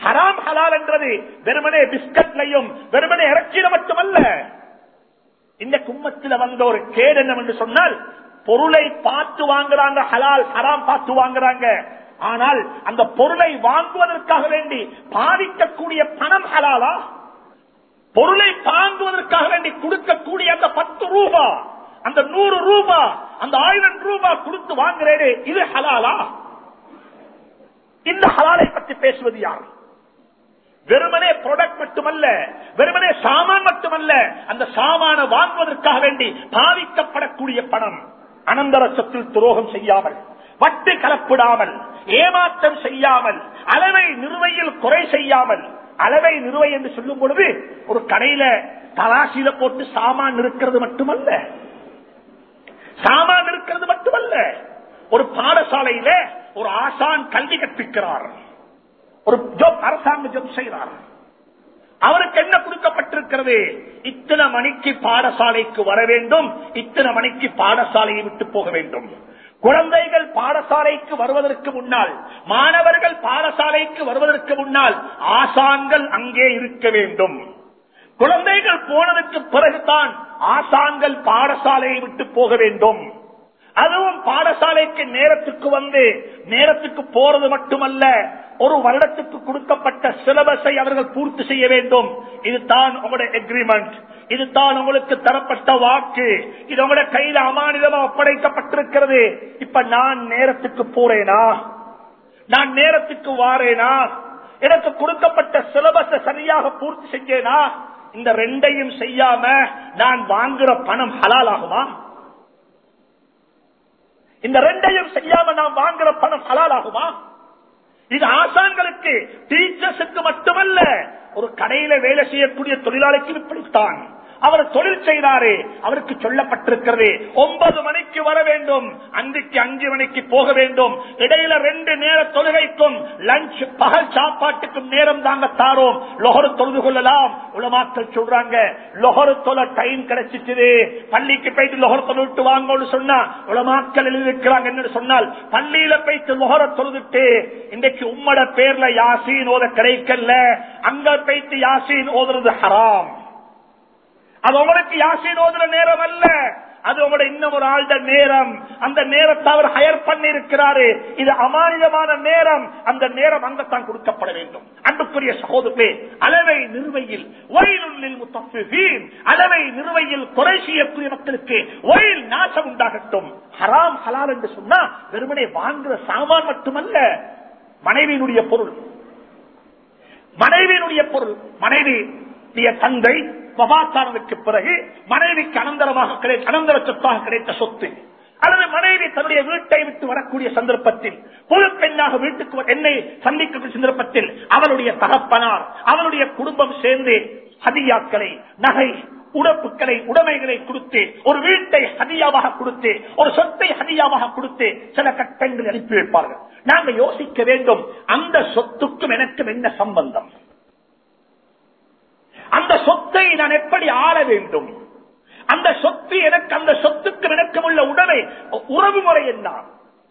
ஹராம் ஹலால் என்றது. வெறுமனே பிஸ்கட்லையும் வெறுமனே இறச்சியில மட்டுமல்ல. இந்த கும்மத்தில் வந்த ஒரு கேடு என்னவென்று சொன்னால் பொருளை பார்த்து வாங்குறாங்க ஹலால் ஹராம் பார்த்து வாங்குறாங்க. ஆனால் அந்த பொருளை வாங்குவதற்காக வேண்டி பாதிக்கக்கூடிய பணம் ஹலாலா? பொருளை வாங்குவதற்காக வேண்டி கொடுக்கக்கூடிய அந்த பத்து ரூபா அந்த நூறு ரூபா அந்த ஆயிரம் ரூபா கொடுத்து வாங்குறேன் இது ஹலாலா? இந்த ஹலாலை பற்றி பேசுவது யார்? வெறுமனே ப்ராடக்ட் மட்டுமல்ல வெறுமனே சாமான் மட்டுமல்ல அந்த சாமான வாங்குவதற்காக வேண்டி பாவிக்கப்படக்கூடிய பணம் அனந்தரசத்தில் துரோகம் செய்யாமல் வட்டு கலப்பிடாமல் ஏமாற்றம் செய்யாமல் அளவை நிறுவையில் குறை செய்யாமல் அளவை நிறுவை என்று சொல்லும் பொழுது ஒரு கடையில தராசியில போட்டு சாமான் இருக்கிறது மட்டுமல்ல. சாமான் இருக்கிறது மட்டுமல்ல. ஒரு பாடசாலையில ஒரு ஆசான் கல்வி கற்பிக்கிறார். ஒரு ஜோப் அரசாங்க ஜோப் செய்கிறார் அவருக்கு என்ன கொடுக்கப்பட்டிருக்கிறது? இத்தனை மணிக்கு பாடசாலைக்கு வர வேண்டும். இத்தனை மணிக்கு பாடசாலையை விட்டு போக வேண்டும். குழந்தைகள் பாடசாலைக்கு வருவதற்கு முன்னால் மாணவர்கள் பாடசாலைக்கு வருவதற்கு முன்னால் ஆசான்கள் அங்கே இருக்க வேண்டும். குழந்தைகள் போனதுக்கு பிறகுதான் ஆசான்கள் பாடசாலையை விட்டு போக வேண்டும். அதுவும் பாடசாலைக்கு நேரத்துக்கு வந்து நேரத்துக்கு போறது மட்டுமல்ல ஒரு வருடத்துக்கு கொடுக்கப்பட்ட சிலபஸை அவர்கள் பூர்த்தி செய்ய வேண்டும். இதுதான் உங்களுடைய எக்ரிமெண்ட் இதுதான் உங்களுக்கு தரப்பட்ட வாக்கு. இது உங்களுடைய கையில அமானிதமா ஒப்படைக்கப்பட்டிருக்கிறது. இப்ப நான் நேரத்துக்கு போறேனா? நான் நேரத்துக்கு வாரேனா? எனக்கு கொடுக்கப்பட்ட சிலபஸை சரியாக பூர்த்தி செஞ்சேனா? இந்த ரெண்டையும் செய்யாம நான் வாங்குற பணம் ஹலால் ஆகுமா இந்த ரெண்டையும் செய்யாம நான் வாங்குற பணம் ஹலால் ஆகுமா இது ஆசான்களுக்கு டீச்சர்ஸுக்கு மட்டுமல்ல ஒரு கடையில வேலை செய்யக்கூடிய தொழிலாளிக்கு இப்படித்தான். அவர் தொழில் செய்தாரே அவருக்கு சொல்லப்பட்டிருக்கிறது. ஒன்பது மணிக்கு வர வேண்டும் அன்றைக்கு அஞ்சு மணிக்கு போக வேண்டும். இடையில ரெண்டு நேர தொழுகைக்கும் லஞ்ச் பகல் சாப்பாட்டுக்கும் நேரம் தாங்க தாரோம். லொஹரு தொழுது கொள்ளலாம். உலமாக்கள் சொல்றாங்க லொஹரு தொலை டைம் கிடைச்சிச்சு பள்ளிக்கு போயிட்டு லொஹர் தொழுட்டு வாங்கன்னு சொன்னா உலமாக்கள் எழுதியிருக்கிறாங்க என்று சொன்னால் பள்ளியில போயிட்டு லொஹர தொழுதுட்டு இன்றைக்கு உம்மட பேர்ல யாசின் ஓத கிடைக்கல அங்க போயிட்டு யாசின் ஓதுறது ஹராம். அது உங்களுக்கு யாசின் ஓதுற நேரம் அல்ல அது உங்களோட இன்னும் ஒரு ஆழ்ந்த நேரம். அந்த நேரத்தை அவர் ஹயர் பண்ணி இருக்கிறாரு இது அமானிதமான நேரம். அந்த நேரம் அங்கத்தான் கொடுக்கப்பட வேண்டும். அன்புக்குரிய சகோதரே அளவை நிறுவையில் அளவை நிறுவையில் குறை செய்யக்கூடிய மக்களுக்கு ஒயில் நாசம் உண்டாகட்டும். ஹராம் ஹலால் என்று சொன்னா வெறுமனே வாங்குற சாமான் மட்டுமல்ல. மனைவியினுடைய பொருள். மனைவியினுடைய பொருள். மனைவி தந்தை பபாத்தானதுக்கு பிறகு மனைவிக்கு அனந்தரமாக கிடைத்த அனந்தர சொத்தாக கிடைத்த சொத்து. அல்லது மனைவி தன்னுடைய வீட்டை விட்டு வரக்கூடிய சந்தர்ப்பத்தில் பொது பெண்ணாக வீட்டுக்கு என்னை சந்திக்கக்கூடிய சந்தர்ப்பத்தில் அவளுடைய தகப்பனார் அவளுடைய குடும்பம் சேர்ந்து ஹதியாக்களை நகை உடப்புகளை உடைமைகளை கொடுத்து ஒரு வீட்டை ஹதியாவாக கொடுத்து ஒரு சொத்தை ஹதியாவாக கொடுத்து சில கட்டங்கள் அனுப்பி வைப்பார்கள். நாங்கள் யோசிக்க வேண்டும் அந்த சொத்துக்கும் எனக்கும் என்ன சம்பந்தம்? அந்த சொத்தை நான் எப்படி ஆள வேண்டும்? அந்த சொத்து எனக்கு அந்த சொத்துக்கு எனக்கும் உள்ள உடமை உறவு முறை என்ன?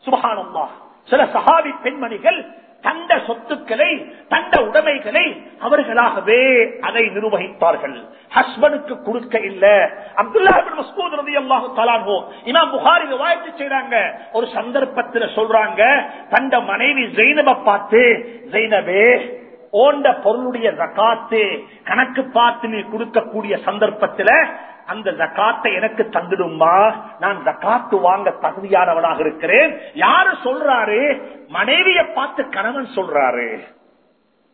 சுபகானம்மா சில சகாவி பெண்மணிகள் தந்த சொத்துக்களை தந்த உடைமைகளை அவர்களாகவே அதை நிர்வகிப்பார்கள். ஹஸ்பண்டுக்கு கொடுக்க இல்ல. அப்துல்லா செய்யறாங்க ஒரு சந்தர்ப்பத்துல சொல்றாங்க தந்த மனைவி ஜெயினப பார்த்து ஜெயினபே ஓண்ட பொருளுடைய ஜகாத்து கணக்கு பார்த்து நீ கொடுக்கக்கூடிய சந்தர்ப்பத்துல அந்த ஜக்காத்தை எனக்கு தந்துடுமா நான் ஜக்காத்து வாங்க தகுதியானவனாக இருக்கிறேன். யாரு சொல்றாரு? மனைவியை பார்த்து கணவன் சொல்றாரு.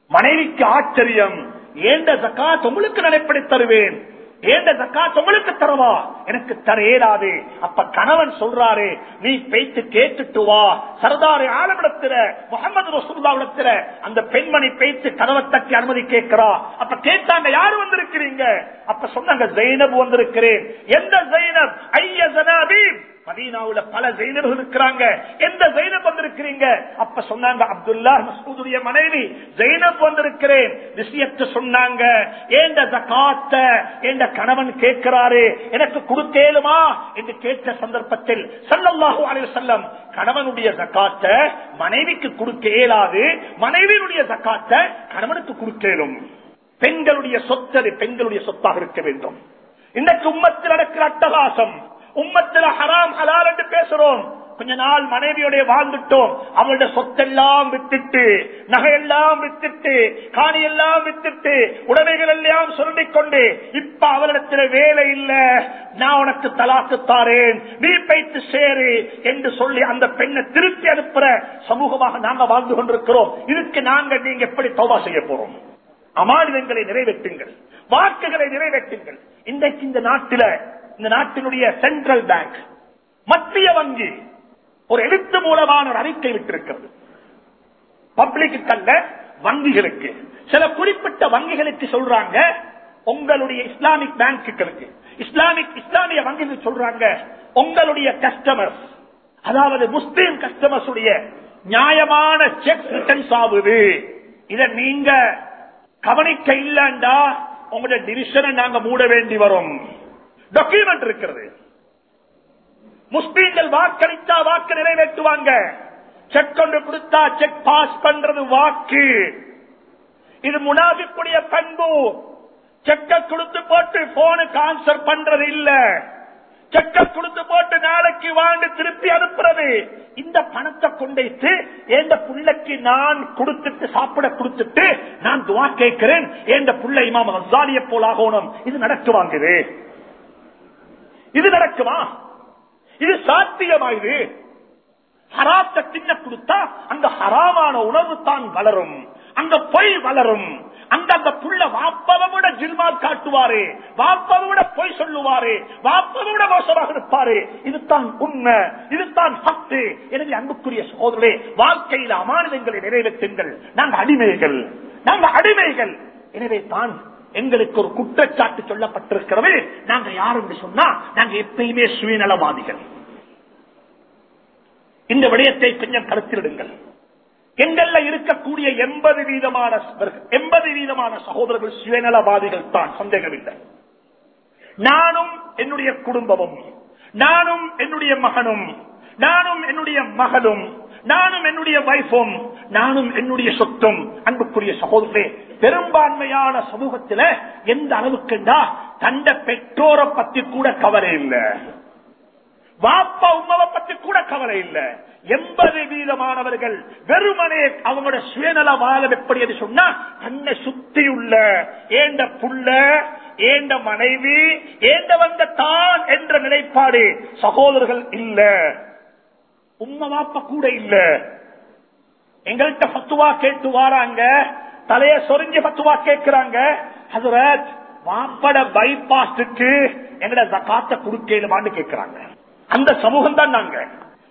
மனைவிக்கு ஆச்சரியம். ஏண்ட ஜக்காத் உங்களுக்கு நான் தருவேன். ஏண்ட ஜக்காத் உங்களுக்கு தரவா? எனக்கு தர இயலாது அப்ப கணவன் சொல்றாரு நீ பேச்சு கேட்டுட்டு வா. சர்தாரி ஆலமிடத்துல முகமது ரசூல்லாவிடத்தில அந்த பெண்மணி பேச்சு கதவை தட்டி அனுமதி கேட்கிறா. அப்ப கேட்டாங்க யாரு வந்திருக்கிறீங்க? அப்ப சொன்னாங்க ஜெயினப் வந்திருக்கிறேன். எந்த ஜெயினப் ஐய ஜனாபீப் மதீனாவுல பல ஜெயினர்கள் இருக்கிறாங்க. எந்த ஜெயினப் வந்திருக்கிறீங்க? அப்ப சொன்னாங்க அப்துல்லா மசூதுடைய மனைவி ஜெயினப் வந்திருக்கிறேன். விஷயத்தை சொன்னாங்க. ஏண்ட ஜகாத்த ஏண்ட கணவன் கேட்கிறாரு? எனக்கு கொடுக்கேலுமா என்று கேட்ட சந்தர்ப்பத்தில் சல்லல்லாஹு அலைய வஸல்லம் கணவனுடைய ஜக்காத்த மனைவிக்கு கொடுக்க இயலாது. மனைவியினுடைய ஜக்காத்த கணவனுக்கு கொடுக்கலும் பெண்களுடைய சொத்து பெண்களுடைய சொத்தாக இருக்க வேண்டும். இன்றைக்கு உம்மத்தில் நடக்கிற அட்டகாசம். உம்மத்துல ஹராம் ஹலால் என்று பேசுறோம். கொஞ்ச நாள் மனைவியோட வாழ்ந்துட்டோம். அவளுடைய சொத்தெல்லாம் வித்துட்டு நகையெல்லாம் வித்துட்டு காணியெல்லாம் வித்துட்டு உடமைகள் எல்லாம் சொல்லிக் கொண்டு இப்ப அவளிடத்துல வேலை இல்ல. நான் உனக்கு தலாக்கு தாரேன் நீ பைத்து சேரு என்று சொல்லி அந்த பெண்ணை திருப்பி அனுப்புற சமூகமாக நாங்க வாழ்ந்து கொண்டிருக்கிறோம். இதுக்கு நாங்க நீங்க எப்படி தோபா செய்ய போறோம்? அமானிதங்களை நிறைவேற்றுங்கள். வாக்குகளை நிறைவேற்றுங்கள். இன்றைக்கு இந்த நாட்டில இந்த நாட்டினுடைய சென்ட்ரல் பேங்க் மத்திய வங்கி ஒரு எழுத்து மூலமான ஒரு அறிக்கை விட்டிருக்கிறது. பப்ளிக்கு அல்ல வங்கிகளுக்கு. சில குறிப்பிட்ட வங்கிகளுக்கு சொல்றாங்க உங்களுடைய இஸ்லாமிக் பேங்குகளுக்கு இஸ்லாமிக் இஸ்லாமிய வங்கிகள் சொல்றாங்க உங்களுடைய கஸ்டமர்ஸ் அதாவது முஸ்லீம் கஸ்டமர்ஸ் உடைய நியாயமான செக் ரிட்டர்ன்ஸ் ஆகுது. இத நீங்க கவனிக்க இல்லண்டா உங்களுடைய டிவிஷனை நாங்க மூட வேண்டி வரும். டாக்குமெண்ட் இருக்கிறது. முஸ்லீம்கள் வாக்களித்தா வாக்கு நிறைவேற்றுவாங்க. செக் கொண்டு கொடுத்தா செக் பாஸ் பண்றது வாக்கு. இது முனாபிக்குடைய பண்பு. செக்க கொடுத்து போட்டு போனுக்கு ஆன்சர் பண்றது இல்ல. செக்க கொடுத்து போட்டு நாளைக்கு வாங்க திருப்பி அனுப்புறது. இந்த பணத்தை கொண்டைத்து எந்த புள்ளைக்கு நான் கொடுத்துட்டு சாப்பிட கொடுத்துட்டு நான் துவா கேட்கிறேன். எந்த புள்ள இமாம் ரசாலிய போல் ஆகணும். இது நடக்குவாங்குது இது நடக்குமா? இது சாத்தியமா இது? ஹராத்த தின்ன கொடுத்தா அந்த ஹராமான உணவு தான் வளரும். அங்க பொய் வளரும். அங்க அந்த புள்ள வாப்பவை விட ஜில்மா காட்டுவாரு. வாப்பவை விட பொய் சொல்லுவாரு. வாப்பவை விட மோசமாக இருப்பாரு. இதுதான் உண்மை. இதுதான் சத்து எனவே அன்புக்குரிய சகோதரே வாழ்க்கையில் அமானிதங்களை நிறைவேற்றுங்கள் நாங்கள் அடிமைகள். நாங்கள் அடிமைகள். எனவே தான் எங்களுக்கு ஒரு குற்றச்சாட்டு சொல்லப்பட்டிருக்கிறது நாங்க யார் என்று சொன்னா நாங்க எப்பயுமே சுயநலவாதிகள். இந்த விடயத்தை கொஞ்சம் கருத்திடுங்கள் எங்கள்ல இருக்கக்கூடிய எண்பது வீதமான எண்பது வீதமான சகோதரர்கள் சுயநலவாதிகள் தான் சந்தேகமில்லை. நானும் என்னுடைய குடும்பமும் நானும் என்னுடைய மகனும் நானும் என்னுடைய மகளும் நானும் என்னுடைய வைஃபும் நானும் என்னுடைய சொத்தும் அன்புக்குரிய சகோதரே பெரும்பான்மையான சமூகத்துல எந்த அளவுக்குண்டா தண்ட பெற்றோரை பத்தி கூட கவலை இல்லை. வாப்பா உமாவை பத்தி கூட கவலை இல்ல. எண்பது வீதமானவர்கள் வெறுமனே அவங்களோட சுயநலவாதம் எப்படி என்று சொன்னா தன்னை சுத்தியுள்ள ஏண்ட புள்ள ஏண்ட மனைவி ஏண்ட வந்த தான் என்ற நிலைப்பாடு சகோதரர்கள் இல்ல. உம்ம வாப்ப கூட இல்ல. எங்கள்கிட்ட பத்துவா கேட்டு வாராங்க. தலைய சொரிஞ்சு பத்துவா கேட்கிறாங்க. ஹசரத் வாப்பட பைபாஸ்டுக்கு எங்கட ஜக்காத்த குடுக்கலுமான்னு கேட்கிறாங்க. அந்த சமூகம் தான் நாங்க.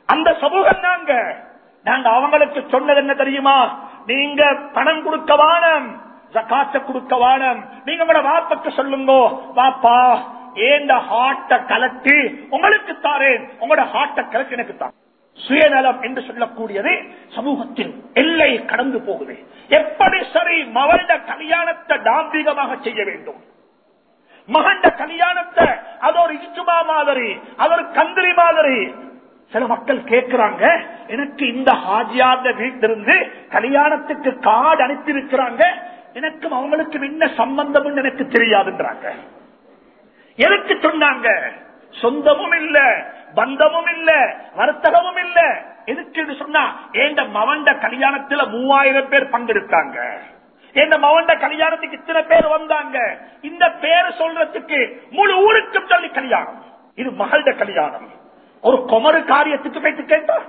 அந்த சமூகம் நாங்க. நாங்க அவங்களுக்கு சொன்னது என்ன தெரியுமா? நீங்க பணம் கொடுக்க வானம் ஜக்காத்த கொடுக்க வானம். நீங்க உங்களோட வாப்பக்கு சொல்லுங்க. வாப்பா ஏண்ட ஹார்ட்ட கலட்டி உங்களுக்கு தாரேன். உங்களோட ஹார்ட்ட கலட்டி எனக்கு தான் சுயநலம் என்று சொல்லக்கூடியது சமூகத்தின் எல்லை கடந்து போகுது. எப்படி சரி மவண்ட கல்யாணத்தை தாம்பிகமாக செய்ய வேண்டும்? மகண்ட கல்யாணத்தை அது ஒரு இச்சுமா மாதிரி அது ஒரு கந்திரி மாதிரி. சில மக்கள் கேட்கிறாங்க எனக்கு இந்த ஹாஜியார்ந்த வீட்டிலிருந்து கல்யாணத்துக்கு காடு அனுப்பியிருக்கிறாங்க எனக்கும் அவங்களுக்கும் என்ன சம்பந்தம் எனக்கு தெரியாதுன்றாங்க. எதுக்கு சொன்னாங்க? சொந்தமும் இல்லை. பந்தமும் இல்ல வர்த்தகமும் இல்ல எதுக்கு சொன்னா ஏண்ட மவண்ட கல்யாணத்துல மூவாயிரம் பேர் பங்கெடுத்தாங்க. என் மவண்ட கல்யாணத்துக்கு இத்தனை பேர் வந்தாங்க. இந்த பேர் சொல்றதுக்கு முழு ஊருக்கும் சொல்லி கல்யாணம். இது மகள்ட கல்யாணம். ஒரு கொமரு காரியத்துக்கு போயிட்டு கேட்டா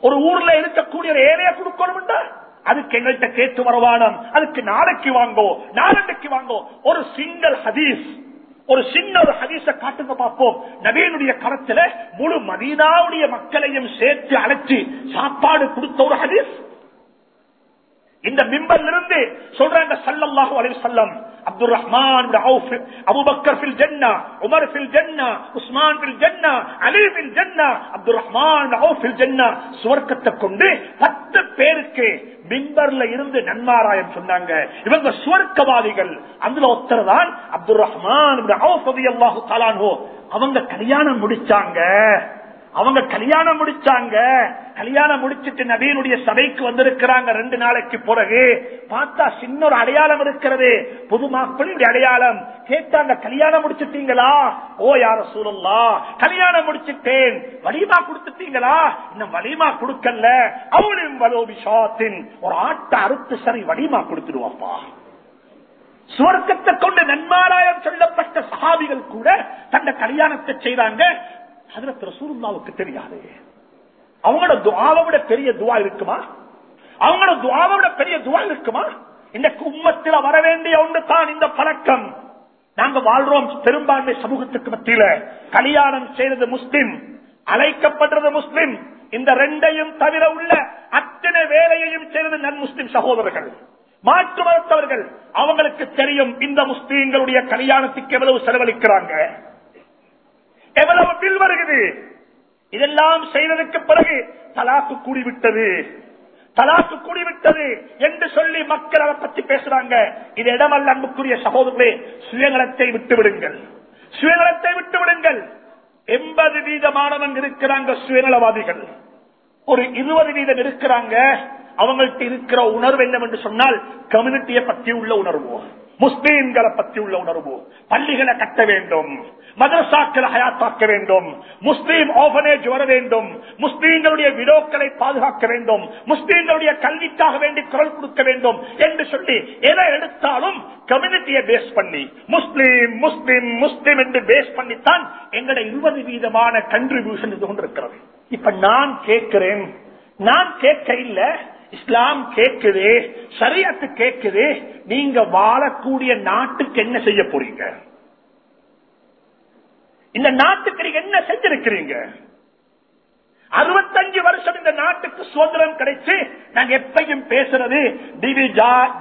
ஒரு ஊர்ல இருக்கக்கூடிய ஒரு ஏரியா கொடுக்கணும்டா. அதுக்கு எங்கள்கிட்ட கேட்டு வரவானம். அதுக்கு நாளைக்கு வாங்கோ நாளைக்கு வாங்கோ. ஒரு சிங்கிள் ஹதீஸ். ஒரு சின்ன ஒரு ஹதீச காட்டுங்க பார்ப்போம். நவீனுடைய கரத்துல முழு மதீனாவுடைய மக்களையும் சேர்த்து அழைச்சி சாப்பாடு கொடுத்த ஒரு ஹதீஸ். இந்த மிம்பல் இருந்து சொல்றாங்க சல்லல்லாஹு அலைஹி வஸல்லம் Abdul Rahman Abu Bakr Umar fill Usman Ali Abdul Rahman bin சுவர்க்கத்தை கொண்டு 10 பேருக்கு மிம்பர்ல இருந்து நன்மாராயம் சொன்னாங்க. இவங்க சுவர்க்கவாதிகள். அதுல ஒருத்தர் தான் அப்துல் ரஹ்மான் அவங்க கல்யாணம் முடிச்சாங்க. அவங்க கல்யாணம் முடிச்சாங்க. கல்யாணம் முடிச்சிட்டு நபீனுடைய சபைக்கு வந்திருக்கிறாங்க ரெண்டு நாளைக்கு பிறகு. பார்த்தா சின்ன ஒரு அடையாளம் இருக்கிறது. புது மாப்பிள்ளையுடைய அடையாளம். கேட்டாங்க கல்யாணம் முடிச்சிட்டீங்களா? ஓ யார சூழல்லா கல்யாணம் முடிச்சிட்டேன். வலிமா கொடுத்துட்டீங்களா? இன்னும் வலிமா கொடுக்கல. அவளின் வலோபிஷாத்தின் ஒரு ஆட்ட அறுத்து சரி வலிமா கொடுத்துடுவாப்பா. சுவர்க்கத்தை கொண்டு நன்மாராயம் சொல்லப்பட்ட சகாபிகள் கூட தந்த கல்யாணத்தை செய்தாங்க. அதுல ரசூலுல்லாவுக்கு தெரியாது. அவங்களோட துவாவை விட பெரிய துவா இருக்குமா? அவங்களோட துவாவை விட பெரிய துவா இருக்குமா? இந்த கும்மத்தில் வர வேண்டிய ஒன்று தான் இந்த பழக்கம். நாங்க வாழ்றோம் பெரும்பான்மை சமூகத்துக்கு மத்தியில. கல்யாணம் செய்தது முஸ்லிம் அழைக்கப்படுறது முஸ்லிம் இந்த ரெண்டையும் தவிர உள்ள அத்தனை வேலையையும் செய்தது நன் முஸ்லிம் சகோதரர்கள். மாற்று மறுத்தவர்கள் அவங்களுக்கு தெரியும் இந்த முஸ்லீம்களுடைய கல்யாணத்துக்கு எவ்வளவு செலவழிக்கிறாங்க. எவ்வளவு பில் வருகிறது? இதெல்லாம் செய்ததற்கு பிறகு தலாக்கு கூடிவிட்டது. தலாக்கு கூடிவிட்டது என்று சொல்லி மக்கள் அதை பற்றி பேசுறாங்க. இது இடமல்ல அன்புக்குரிய சகோதரர்களே. சுயநலத்தை விட்டு விடுங்கள் சுயநலத்தை விட்டு விடுங்கள் எண்பது வீதமானவன் இருக்கிறாங்க சுயநலவாதிகள். ஒரு இருபது வீதம் இருக்கிறாங்க. அவங்கள்ட்ட இருக்கிற உணர்வு என்னவென்று சொன்னால் கம்யூனிட்டியை பற்றி உள்ள உணர்வு முஸ்லீம்களை பற்றி உள்ள உணர்வு பள்ளிகளை கட்ட வேண்டும் மதரசாக்களை ஹயாத்தாக்க வேண்டும் முஸ்லீம் ஆபனேஜ் வர வேண்டும் முஸ்லீம்களுடைய விடோக்களை பாதுகாக்க வேண்டும் முஸ்லீம்களுடைய கல்விக்காக வேண்டி குரல் கொடுக்க வேண்டும் என்று சொல்லி எதை எடுத்தாலும் கம்யூனிட்டியை பேஸ் பண்ணி முஸ்லீம் முஸ்லீம் முஸ்லீம் என்று பேஸ் பண்ணித்தான் எங்களை இருபது வீதமான கன்ட்ரிபியூஷன் இது கொண்டிருக்கிறது. இப்ப நான் கேட்கிறேன். நான் கேட்க இல்ல. இஸ்லாம் கேட்குது சரியத்து கேட்குது நீங்க வாழக்கூடிய நாட்டுக்கு என்ன செய்ய போறீங்க? இந்த நாட்டுக்கு நீங்க என்ன செஞ்சிருக்கிறீங்க? அறுபத்தஞ்சு வருஷம் இந்த நாட்டுக்கு சுதந்திரம் கிடைச்சு நாங்க எப்பையும் பேசுறது டிவி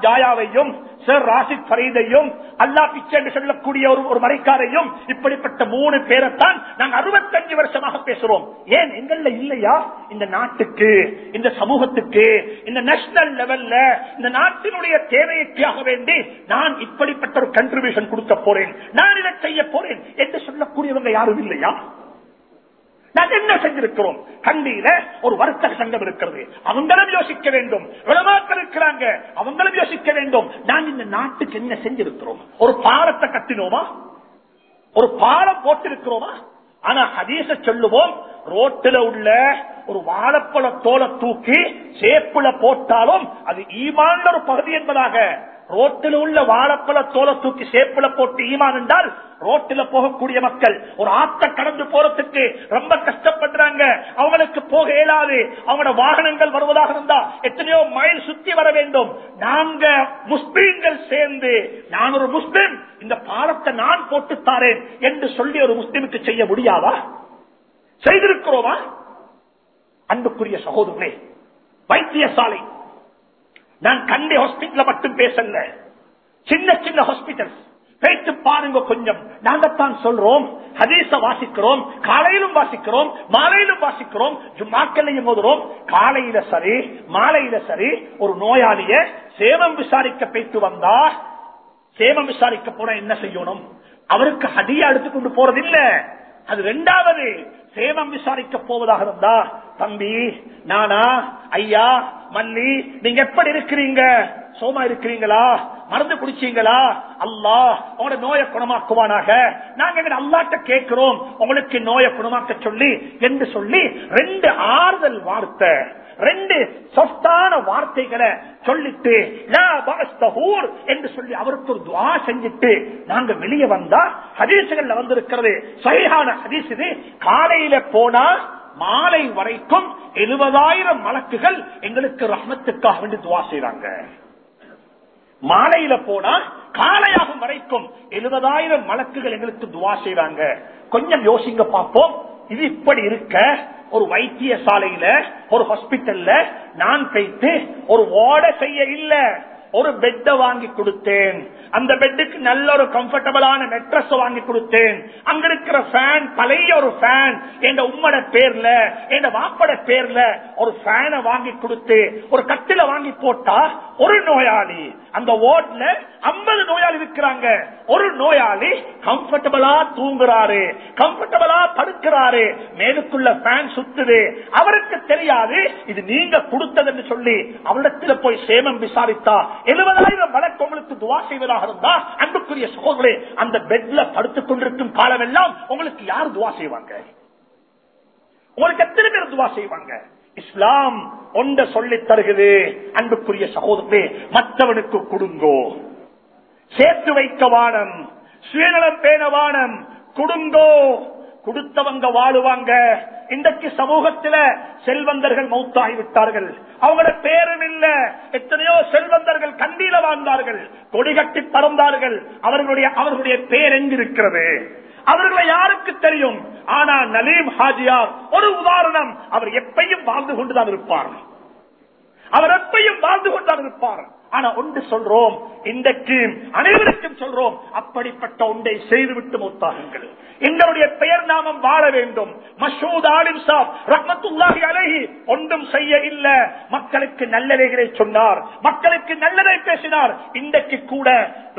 ஜாயாவையும் சர் ராசித் ஃபரீதையும் அல்லா பிச்சை என்று சொல்லக்கூடிய ஒரு ஒரு மறைக்காரையும் இப்படிப்பட்ட மூணு பேரைத்தான் நாங்க அறுபத்தஞ்சு வருஷமாக பேசுறோம். ஏன்? எங்கள்ல இல்லையா? இந்த நாட்டுக்கு இந்த சமூகத்துக்கு இந்த நேஷனல் லெவல்ல இந்த நாட்டினுடைய தேவைக்காக வேண்டி நான் இப்படிப்பட்ட ஒரு கண்ட்ரிபியூஷன் கொடுக்க போறேன். நான் இதை செய்ய போறேன் என்று சொல்லக்கூடியவங்க யாரும் இல்லையா? நாங்கள் என்ன செஞ்சிருக்கிறோம்? கண்டியில ஒரு வர்த்தக சங்கம் இருக்கிறது. அவங்களும் யோசிக்க வேண்டும். விளமாக்கள் இருக்கிறாங்க. அவங்களும் யோசிக்க வேண்டும். நாங்க இந்த நாட்டுக்கு என்ன செஞ்சிருக்கிறோம்? ஒரு பாலத்தை கட்டினோமா? ஒரு பாலம் போட்டிருக்கிறோமா? ஆனா ஹதீச சொல்லுவோம் ரோட்டில் உள்ள ஒரு வாழைப்பழ தோலை தூக்கி சேப்புல போட்டாலும் அது ஈமான ஒரு பகுதி என்பதாக ரோட்டில் உள்ள வாழைப்பழ தோலை தூக்கி சேப்பில போட்டு ஈமான் என்றால் ரோட்டில் போகக்கூடிய மக்கள் ஒரு ஆத்த கடந்து போறதுக்கு ரொம்ப கஷ்டப்படுறாங்க. அவங்களுக்கு போக இயலாது. அவங்களோட வாகனங்கள் வருவதாக இருந்தா எத்தனையோ மைல் சுத்தி வர வேண்டும். நாங்க முஸ்லீம்கள் சேர்ந்து நான் ஒரு முஸ்லிம் இந்த பாலத்தை நான் போட்டு தாரேன் என்று சொல்லி ஒரு முஸ்லிமுக்கு செய்ய முடியாதா? செய்திருக்கிறோமா? அன்புக்குரிய சகோதரர்களே வைத்தியசாலை நான் கண்டி ஹாஸ்பிட்டல மட்டும் பேசல. சின்ன சின்ன ஹாஸ்பிட்டல் பேச்சு பாருங்க கொஞ்சம். நாங்கத்தான் சொல்றோம். ஹதீச வாசிக்கிறோம். காலையிலும் வாசிக்கிறோம். மாலையிலும் வாசிக்கிறோம். ஜும்மாக்கல்லையும் போதுறோம் காலையில சரி மாலையில சரி ஒரு நோயாளிய சேவம் விசாரிக்க பேத்து வந்தா சேவம் விசாரிக்க போன என்ன செய்யணும்? அவருக்கு ஹதியா எடுத்துக்கொண்டு போறதில்லை. அது ரெண்டாவது சேவம் விசாரிக்க போவதாக இருந்தா தம்பி நானா ஐயா மல்லி நீங்க எப்படி இருக்கிறீங்க? சோமா இருக்கிறீங்களா? மருந்து குடிச்சீங்களா? அல்லா உங்களோட நோயை குணமாக்குவானாக. நாங்க எங்க அல்லாட்ட கேட்கிறோம் உங்களுக்கு நோயை குணமாக்க சொல்லி என்று சொல்லி ரெண்டு ஆறுதல் வார்த்தை. ரெண்டு சொத்தான வார்த்தைகளை சொல்லிட்டு என்று சொல்லி அவருக்கு ஒரு துவா செஞ்சுட்டு நாங்க வெளியே வந்தா ஹதீசுகள்ல வந்திருக்கிறது. சரியான ஹதீஸ் இது. காலையில போனா மாலை வரைக்கும் எழுபதாயிரம் மலக்குகள் எங்களுக்கு ரஹ்மத்துக்காக வேண்டி துவா செய்றாங்க. மாலையில போனா காலையாகும் வரைக்கும் எழுபதாயிரம் மலக்குகள் எங்களுக்கு துவா செய்றாங்க. கொஞ்சம் யோசிங்க பார்ப்போம். இது இப்படி இருக்க ஒரு வைத்தியசாலையில ஒரு ஹாஸ்பிட்டல்ல நான் போயிட்டு ஒரு ஓட செய்ய இல்லை. ஒரு பெட்ட வாங்கி கொடுத்தேன். அந்த பெட்டுக்கு நல்ல ஒரு கம்ஃபர்டபுளான மெட்ரஸ் வாங்கி கொடுத்தேன். அங்க இருக்கிற ஃபேன் பழைய ஒரு ஃபேன் என் உம்மட பேர்ல என் வாப்பட பேர்ல ஒரு ஃபேனை வாங்கி கொடுத்து ஒரு கட்டில வாங்கி போட்டா ஒரு நோயாளி. அந்த வார்ட்ல ஐம்பது நோயாளி இருக்கிறாங்க. ஒரு நோயாளி கம்ஃபர்டபுளா தூங்குறாரு. கம்ஃபர்டபுளா படுக்கிறாரு. மேலுக்குள்ள ஃபேன் சுத்துது. அவருக்கு தெரியாது இது நீங்க கொடுத்ததுன்னு சொல்லி அவரிடத்துல போய் சேமம் விசாரித்தா எழுபதாயிரம் வழக்கு உங்களுக்கு துவா செய்வதாக இருந்தா அன்புக்குரிய சகோதரே அந்த பெட்ல படுத்துக் கொண்டிருக்கும் காலம் எல்லாம் உங்களுக்கு யார் துவா செய்வாங்க? உங்களுக்கு எத்தனை பேர் துவா செய்வாங்க? இஸ்லாம் ஒன்ற சொல்லி தருகிறது அன்புக்குரிய சகோதரே மற்றவனுக்கு கொடுங்கோ. சேர்த்து வைக்க வானம் சுயநலம் பேண வானம் கொடுங்கோ. கொடுத்தவங்க வாழுவாங்க இன்றைக்கு சமூகத்தில செல்வந்தர்கள் மௌத்தாகி விட்டார்கள் அவங்களோட பேரும் இல்ல. எத்தனையோ செல்வந்தர்கள் கண்டியில வாழ்ந்தார்கள். கொடி கட்டி பறந்தார்கள். அவர்களுடைய அவர்களுடைய பேர் எங்கிருக்கிறது? அவர்களை யாருக்கு தெரியும்? ஆனா நலீம் ஹாஜியார் ஒரு உதாரணம். அவர் எப்பையும் வாழ்ந்து கொண்டுதான் இருப்பார். அவர் எப்பையும் வாழ்ந்து கொண்டுதான் இருப்பார். ஆனா ஒன்று சொல்றோம் இன்றைக்கு அனைவருக்கும் சொல்றோம் அப்படிப்பட்ட ஒன்றை செய்துவிட்டு மூத்தாகுங்கள். எங்களுடைய பெயர் நாமம் வாழ வேண்டும். மசூத் ஆலிம் சாப் ரஹமத்துல்லாஹி அலஹி ஒன்றும் செய்ய இல்ல. மக்களுக்கு நல்லதைகளை சொன்னார் மக்களுக்கு நல்லதை பேசினார். இன்றைக்கு கூட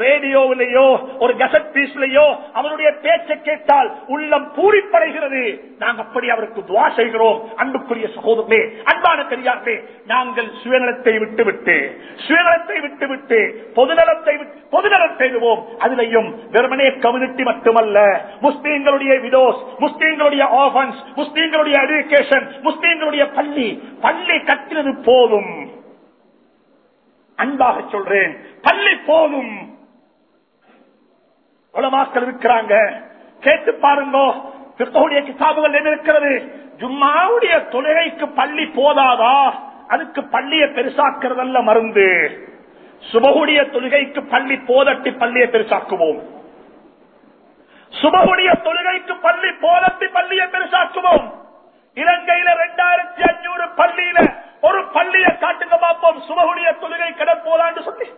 ரேடியோவிலேயோ ஒரு கசட் பீஸ்லயோ அவருடைய பேச்சை கேட்டால் உள்ளம் பூரிப்படைகிறது. நாங்க அப்படி அவருக்கு துவா செய்கிறோம். அன்புக்குரிய சகோதரமே அன்பான பெரியார்களே நாங்கள் சுயநலத்தை விட்டுவிட்டு சுயநலத்தை விட்டுவிட்டு பொதுநலத்தை விட்டு பொதுநலம் செய்வோம் அதிலையும் வெறுமனே கம்யூனிட்டி மட்டுமல்ல. முஸ்லீம்களுடைய விடோஸ் முஸ்லீம்களுடைய ஆஃபன்ஸ் முஸ்லீம்களுடைய எஜுகேஷன் முஸ்லீம்களுடைய பள்ளி பள்ளி கட்டினது போதும். அன்பாக சொல்றேன் பள்ளி போதும். உலமாக்கள் இருக்கிறாங்க. கேட்டு பாருங்கோ பிற்பகுடைய கிதாபுகள் என்ன இருக்கிறது? ஜும்மாவுடைய தொழுகைக்கு பள்ளி போதாதா? அதுக்கு பள்ளியை பெருசாக்குறதல்ல மருந்து. சுபகுடைய தொழுகைக்கு பள்ளி போதட்டி பள்ளியை பெருசாக்குவோம். சுபகுடைய தொழுகைக்கு பள்ளி போதட்டி பள்ளியை பெருசாக்குவோம். இலங்கையில ரெண்டாயிரத்தி அஞ்சூறு பள்ளியில ஒரு பள்ளியை காட்டுங்க பார்ப்போம் சுபகுடைய தொழுகை கடற்போதான்னு சொல்லி.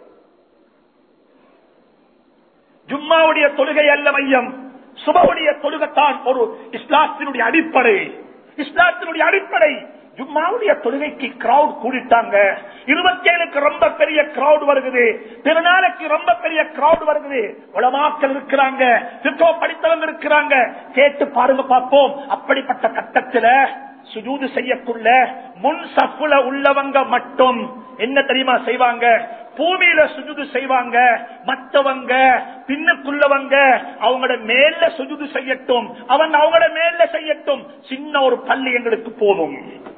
ஜும்மாவுடைய தொழுகை அல்ல மையம். சுபவுடைய தொழுகைத்தான் ஒரு இஸ்லாத்தினுடைய அடிப்படை. இஸ்லாத்தினுடைய அடிப்படை. ஜும்மாவுடைய தொழுகைக்கு கிரவுட் கூடிட்டாங்க. இருபத்தேழுக்கு ரொம்ப பெரிய கிரௌட் வருது திருநாளைக்கு ரொம்ப பெரிய கிரௌட் வருது உலமாக்கள் இருக்கிறாங்க. சித்தோ படித்தவங்க இருக்கிறாங்க. கேட்டு பாருங்க பார்ப்போம். அப்படிப்பட்ட கட்டத்துல சுஜூது செய்யக்குள்ள முன் சப்புல உள்ளவங்க மட்டும் என்ன தெரியுமா செய்வாங்க? பூமியில சுஜுது செய்வாங்க. மற்றவங்க பின்னுக்குள்ளவங்க அவங்களோட மேல சுஜுது செய்யட்டும். அவங்க அவங்களோட மேல செய்யட்டும். சின்ன ஒரு பள்ளி எங்களுக்கு போதும்.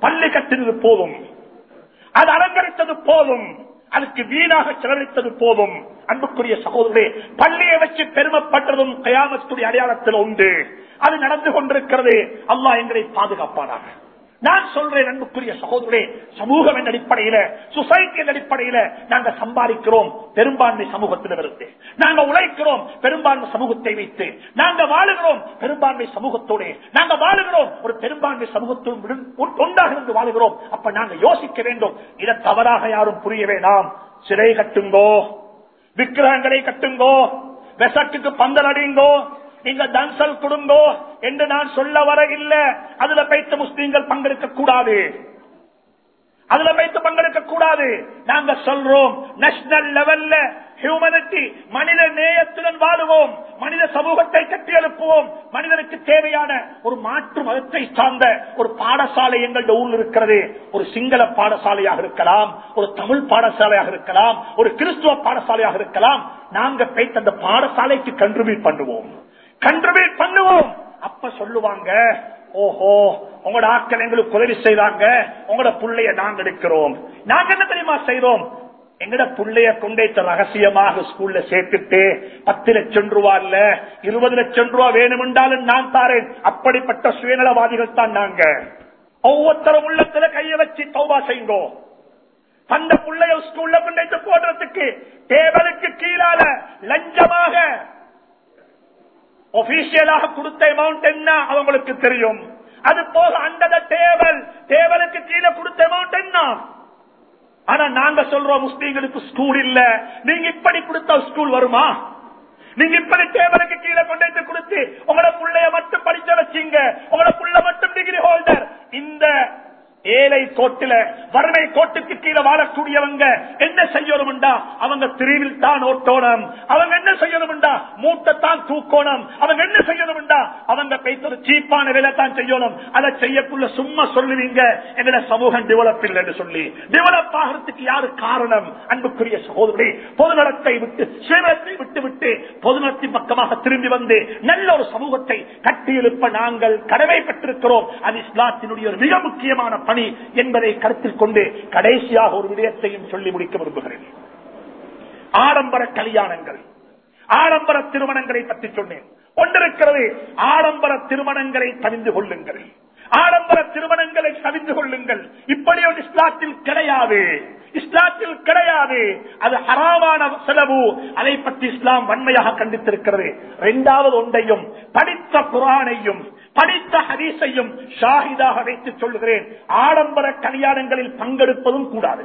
பள்ளி கட்டினது போதும். அது அலங்கரித்தது போதும். அதுக்கு வீணாக செலவழித்தது போதும். அன்புக்குரிய சகோதரே பள்ளியை வச்சு பெருமைப்பட்டதும் கயாமத்துடைய அடையாளத்தில் உண்டு. அது நடந்து கொண்டிருக்கிறது. அல்லாஹ் எங்களை பாதுகாப்பானாக. நான் சொல்றேன் அன்புக்குரிய சகோதரே சமூகம் என்ற அடிப்படையில சொசைட்டி என்ற அடிப்படையில நாங்க சம்பாதிக்கிறோம் பெரும்பான்மை சமூகத்திலிருந்து நாங்க உழைக்கிறோம் பெரும்பான்மை சமூகத்தை வைத்து. நாங்க வாழுகிறோம் பெரும்பான்மை சமூகத்தோடு. நாங்க வாழுகிறோம் ஒரு பெரும்பான்மை சமூகத்தோடு ஒன்றாக இருந்து வாழுகிறோம். அப்ப நாங்க யோசிக்க வேண்டும் இதை தவறாக யாரும் புரிய வேண்டாம். சிறை கட்டுங்கோ விக்கிரகங்களை கட்டுங்கோ வெசட்டுக்கு பந்தல் அடிங்கோ நீங்க தன்சல் கொடுங்கோ என்று நான் சொல்ல வர இல்ல அதுல பைத்த முஸ்லீம்கள் பங்கெடுக்க கூடாது. அதுல வைத்து பங்கெடுக்க கூடாது. நாங்க சொல்றோம் நேஷனல் லெவல்ல ஹியூமனிட்டி மனித நேயத்துடன் வாழுவோம். மனித சமூகத்தை கட்டி எழுப்புவோம் மனிதனுக்கு தேவையான ஒரு மாற்று மதத்தை சார்ந்த ஒரு பாடசாலை எங்களுடைய ஊரில் இருக்கிறது. ஒரு சிங்கள பாடசாலையாக இருக்கலாம் ஒரு தமிழ் பாடசாலையாக இருக்கலாம் ஒரு கிறிஸ்துவ பாடசாலையாக இருக்கலாம். நாங்க பைத்த அந்த பாடசாலைக்கு கண்ட்ரிபியூட் பண்ணுவோம். கண்ட்ரிபியூட் பண்ணுவோம். அப்ப சொல்லுவாங்க ஓஹோ உங்களோட ஆட்கள் எங்களுக்கு உதவி செய்தாங்க உங்களோட புள்ளைய நாங்க எடுக்கிறோம். நாங்க என்ன தெரியுமா செய்யறோம் எங்கட புள்ளைய கொண்டேத்த ரகசியமாக ஸ்கூல்ல சேர்த்துட்டு பத்து லட்சம் ரூபா இல்ல இருபது லட்சம் ரூபா வேணுமென்றாலும் நான் தாரேன். அப்படிப்பட்ட சுயநலவாதிகள் தான் நாங்க. ஒவ்வொருத்தரும் உள்ளத்துல கைய வச்சு தௌபா செய்யுங்கோ. அந்த புள்ளைய ஸ்கூல்ல கொண்டேத்து போடுறதுக்கு டேபிளுக்கு கீழால லஞ்சமாக ஒபிஷியலாக கொடுத்த அமௌண்ட் என்ன? அவங்களுக்கு தெரியும். அது போக அந்த டேபிள் டேபிளுக்கு கீழே கொடுத்த அமௌண்ட் என்ன? ஆனா நாங்க சொல்றோம் முஸ்லீம்களுக்கு ஸ்கூல் இல்ல. நீங்க இப்படி கொடுத்தா ஸ்கூல் வருமா? நீங்க இப்படி டேபிளுக்கு கீழே கொண்டு கொடுத்து உங்களோட பிள்ளைய மட்டும் படிச்ச வச்சீங்க. உங்களோட புள்ள மட்டும் டிகிரி ஹோல்டர் இந்த ஏழை கோட்டில வறுமை கோட்டுக்கு கீழே வாழக்கூடியவங்க என்ன செய்யணும்டா? அவங்க பிரிவில் தான் ஓட்டோணும். அவங்க என்ன செய்யணும்டா? மூட்டைத்தான் தூக்கணும். அவங்க என்ன செய்யணும்டா? அவங்க பேசுறது சீப்பான வேலை தான் செய்யணும். அதை செய்யக்குள்ள சும்மா சொல்லுவீங்க. எங்கட சமூகம் டெவலப் இல்லை என்று சொல்லி. டெவலப் ஆகிறதுக்கு யாரு காரணம்? அன்புக்குரிய சகோதரி பொதுநலத்தை விட்டு சேவத்தை விட்டு விட்டு பொதுநலத்தின் பக்கமாக திரும்பி வந்து நல்ல ஒரு சமூகத்தை கட்டியெழுப்ப நாங்கள் கடமைப்பட்டிருக்கிறோம். அது இஸ்லாத்தினுடைய ஒரு மிக முக்கியமான பணி. என்பதை கருத்தில் கொண்டு கடைசியாக ஒரு விடயத்தையும் சொல்லி முடிக்க விரும்புகிறேன். ஆடம்பர கல்யாணங்கள். ஆடம்பர திருமணங்களை பற்றி சொன்னேன். ஒன்றிருக்கிறது ஆடம்பர திருமணங்களை தவிந்து கொள்ளுங்கள். ஆடம்பர திருமணங்களை தவிந்து கொள்ளுங்கள். இப்படி ஒரு இஸ்லாத்தில் கிடையாது. இஸ்லாத்தில் கிடையாது. அது ஹராமான செலவு. அதை பற்றி இஸ்லாம் வன்மையாக கண்டித்திருக்கிறது. இரண்டாவது ஒன்றையும் படித்த குரானையும் படித்த ஹதீஸையும் ஷாஹிதாக வைத்து சொல்கிறேன் ஆடம்பர கல்யாணங்களில் பங்கெடுப்பதும் கூடாது.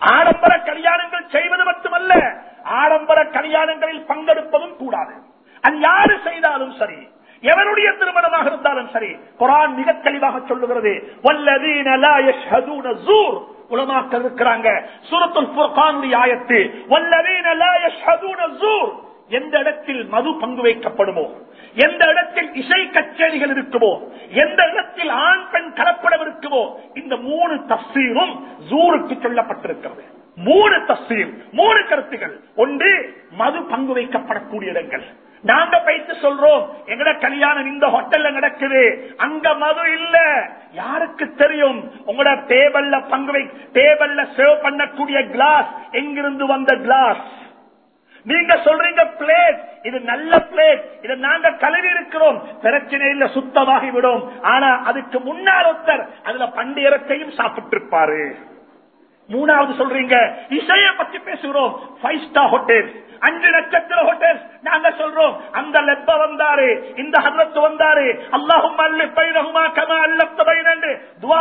ஆடம்பர கல்யாணங்கள் செய்வது மட்டுமல்ல ஆடம்பர கல்யாணங்களில் பங்கெடுப்பதும் கூடாது. அது யாரு செய்தாலும் சரி எவருடைய திருமணமாக இருந்தாலும் சரி குரான் மிக தெளிவாக சொல்லுகிறது. வல்லதீன உலமாக்கள் இருக்கிறாங்க. சுரத்துல் ஆயத்து வல்லதீன எந்த இடத்தில் மது பங்கு வைக்கப்படுமோ? எந்த இடத்தில் இசை கச்சேரிகள் இருக்குமோ? எந்த இடத்தில் ஆண் பெண் கலப்படம் இருக்குமோ? இந்த மூணு தஸ்தீரும் ஜூருக்கு சொல்லப்பட்டிருக்கிறது. மூணு தஸ்தீர் மூணு கருத்துகள். ஒன்று மது பங்கு வைக்கப்படக்கூடிய இடங்கள். நாங்க பைத்து சொல்றோம் எங்கட கல்யாணம் இந்த ஹோட்டல்ல நடக்குது. அங்க மது இல்ல. யாருக்கு தெரியும்? உங்களோட டேபிள்ல பங்கு டேபிள்ல சேவ் பண்ணக்கூடிய கிளாஸ் எங்கிருந்து வந்த கிளாஸ் நீங்க சொல்றீங்க பிளேட் இது நல்ல பிளேட் இதை நாங்க கழுவி இருக்கிறோம். பிரச்சனை இல்ல சுத்தமாகி விடும். ஆனா அதுக்கு முன்னால் ஒருத்தர் அதுல பண்டியரத்தையும் சாப்பிட்டு இருப்பாரு மூணாவது சொல்றீங்க இசையை பத்தி பேசுகிறோம். ஃபைவ் ஸ்டார் ஹோட்டல் அஞ்சு நட்சத்திர ஹோட்டல் நாங்க சொல்றோம் அந்த லெப்ப வந்தாரு இந்த ஹதரத்து வந்தாரு. அல்லாஹும் அல்லு பைரகுமா கமா அல்லப்த பைரண்டு துவா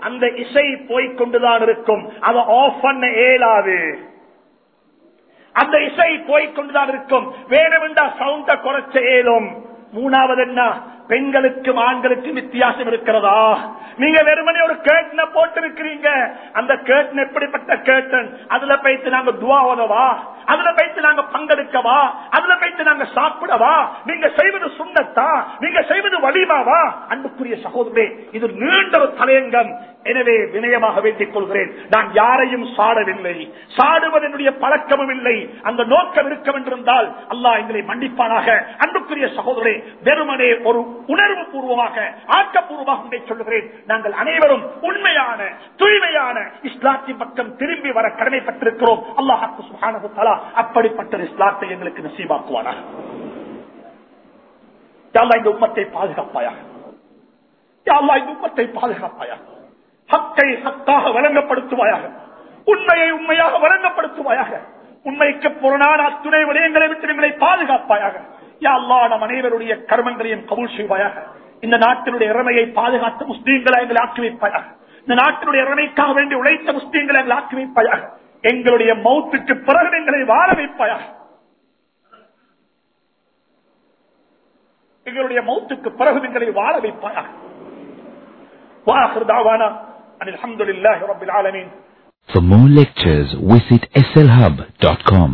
அந்த இசை போய்கொண்டுதான் இருக்கும். அதை ஆஃப் பண்ண ஏலாது அந்த இசை போய்கொண்டுதான் இருக்கும். வேணுமென்றா சவுண்ட குறைச்ச ஏதும் மூணாவது என்ன பெண்களுக்கும் ஆண்களுக்கும் வித்தியாசம் இருக்கிறதா? நீங்க வெறுமனே ஒரு கேட்டனை போட்டு இருக்கிறீங்க அந்த கேட்டன் எப்படிப்பட்ட கேட்டன் அதுல போயிட்டு நாங்க துவா உதவா அதுல போயிட்டு நாங்க பங்கெடுக்கவா? அதுல போயிட்டு நாங்க சாப்பிடவா? நீங்க செய்வது சுண்ணத்தா? நீங்க செய்வது வலிமாவா? அன்புக்குரிய சகோதரே இது நீண்ட ஒரு தலையங்கம். எனவே வினயமாக வேண்டிக் கொள்கிறேன். நான் யாரையும் சாடவில்லை. சாடுவது என்னுடைய பழக்கமும் இல்லை. அந்த நோக்கம் இருக்க வென்றிருந்தால் அல்லாஹ் எங்களை மன்னிப்பானாக. அன்புக்குரிய சகோதரே வெறுமனே ஒரு உணர்வு பூர்வமாக ஆக்கப்பூர்வமாக உங்களை சொல்லுகிறேன். நாங்கள் அனைவரும் உண்மையான தூய்மையான இஸ்லாத்தின் பக்கம் திரும்பி வர கடமைப்பட்டிருக்கிறோம். அல்லாஹாக்கு சுகானது தலா அப்படிப்பட்ட இஸ்லாத்தை எங்களுக்கு நசீபாக்குவானா யாழ்லா இந்த உம்மத்தை பாதுகாப்பாயாக. யாழ்லா இந்த உம்மத்தை பாதுகாப்பாயாக. ஹக்கை ஹக்காக வழங்கப்படுத்துவாயாக. உண்மையை உண்மையாக வழங்கப்படுத்துவாயாக. உண்மைக்கு புறநான அத்துணை விடயங்களை விட்டு எங்களை பாதுகாப்பாயாக. யாழ்லா நம் கர்மங்களையும் கவுல் செய்வாயாக. இந்த நாட்டினுடைய இறமையை பாதுகாத்த முஸ்லீம்களை எங்களை ஆக்கி வைப்பாயாக. இந்த நாட்டினுடைய இறமைக்காக வேண்டி உழைத்த முஸ்லீம்களை எங்களை ஆக்கி வைப்பாயாக. எங்களுடைய மௌத்துக்கு பிறகு எங்களை வாழ வைப்பாயாக. எங்களுடைய மௌத்துக்கு பிறகு எங்களை வாழ வைப்பாயாக. For more lectures, visit slhub.com.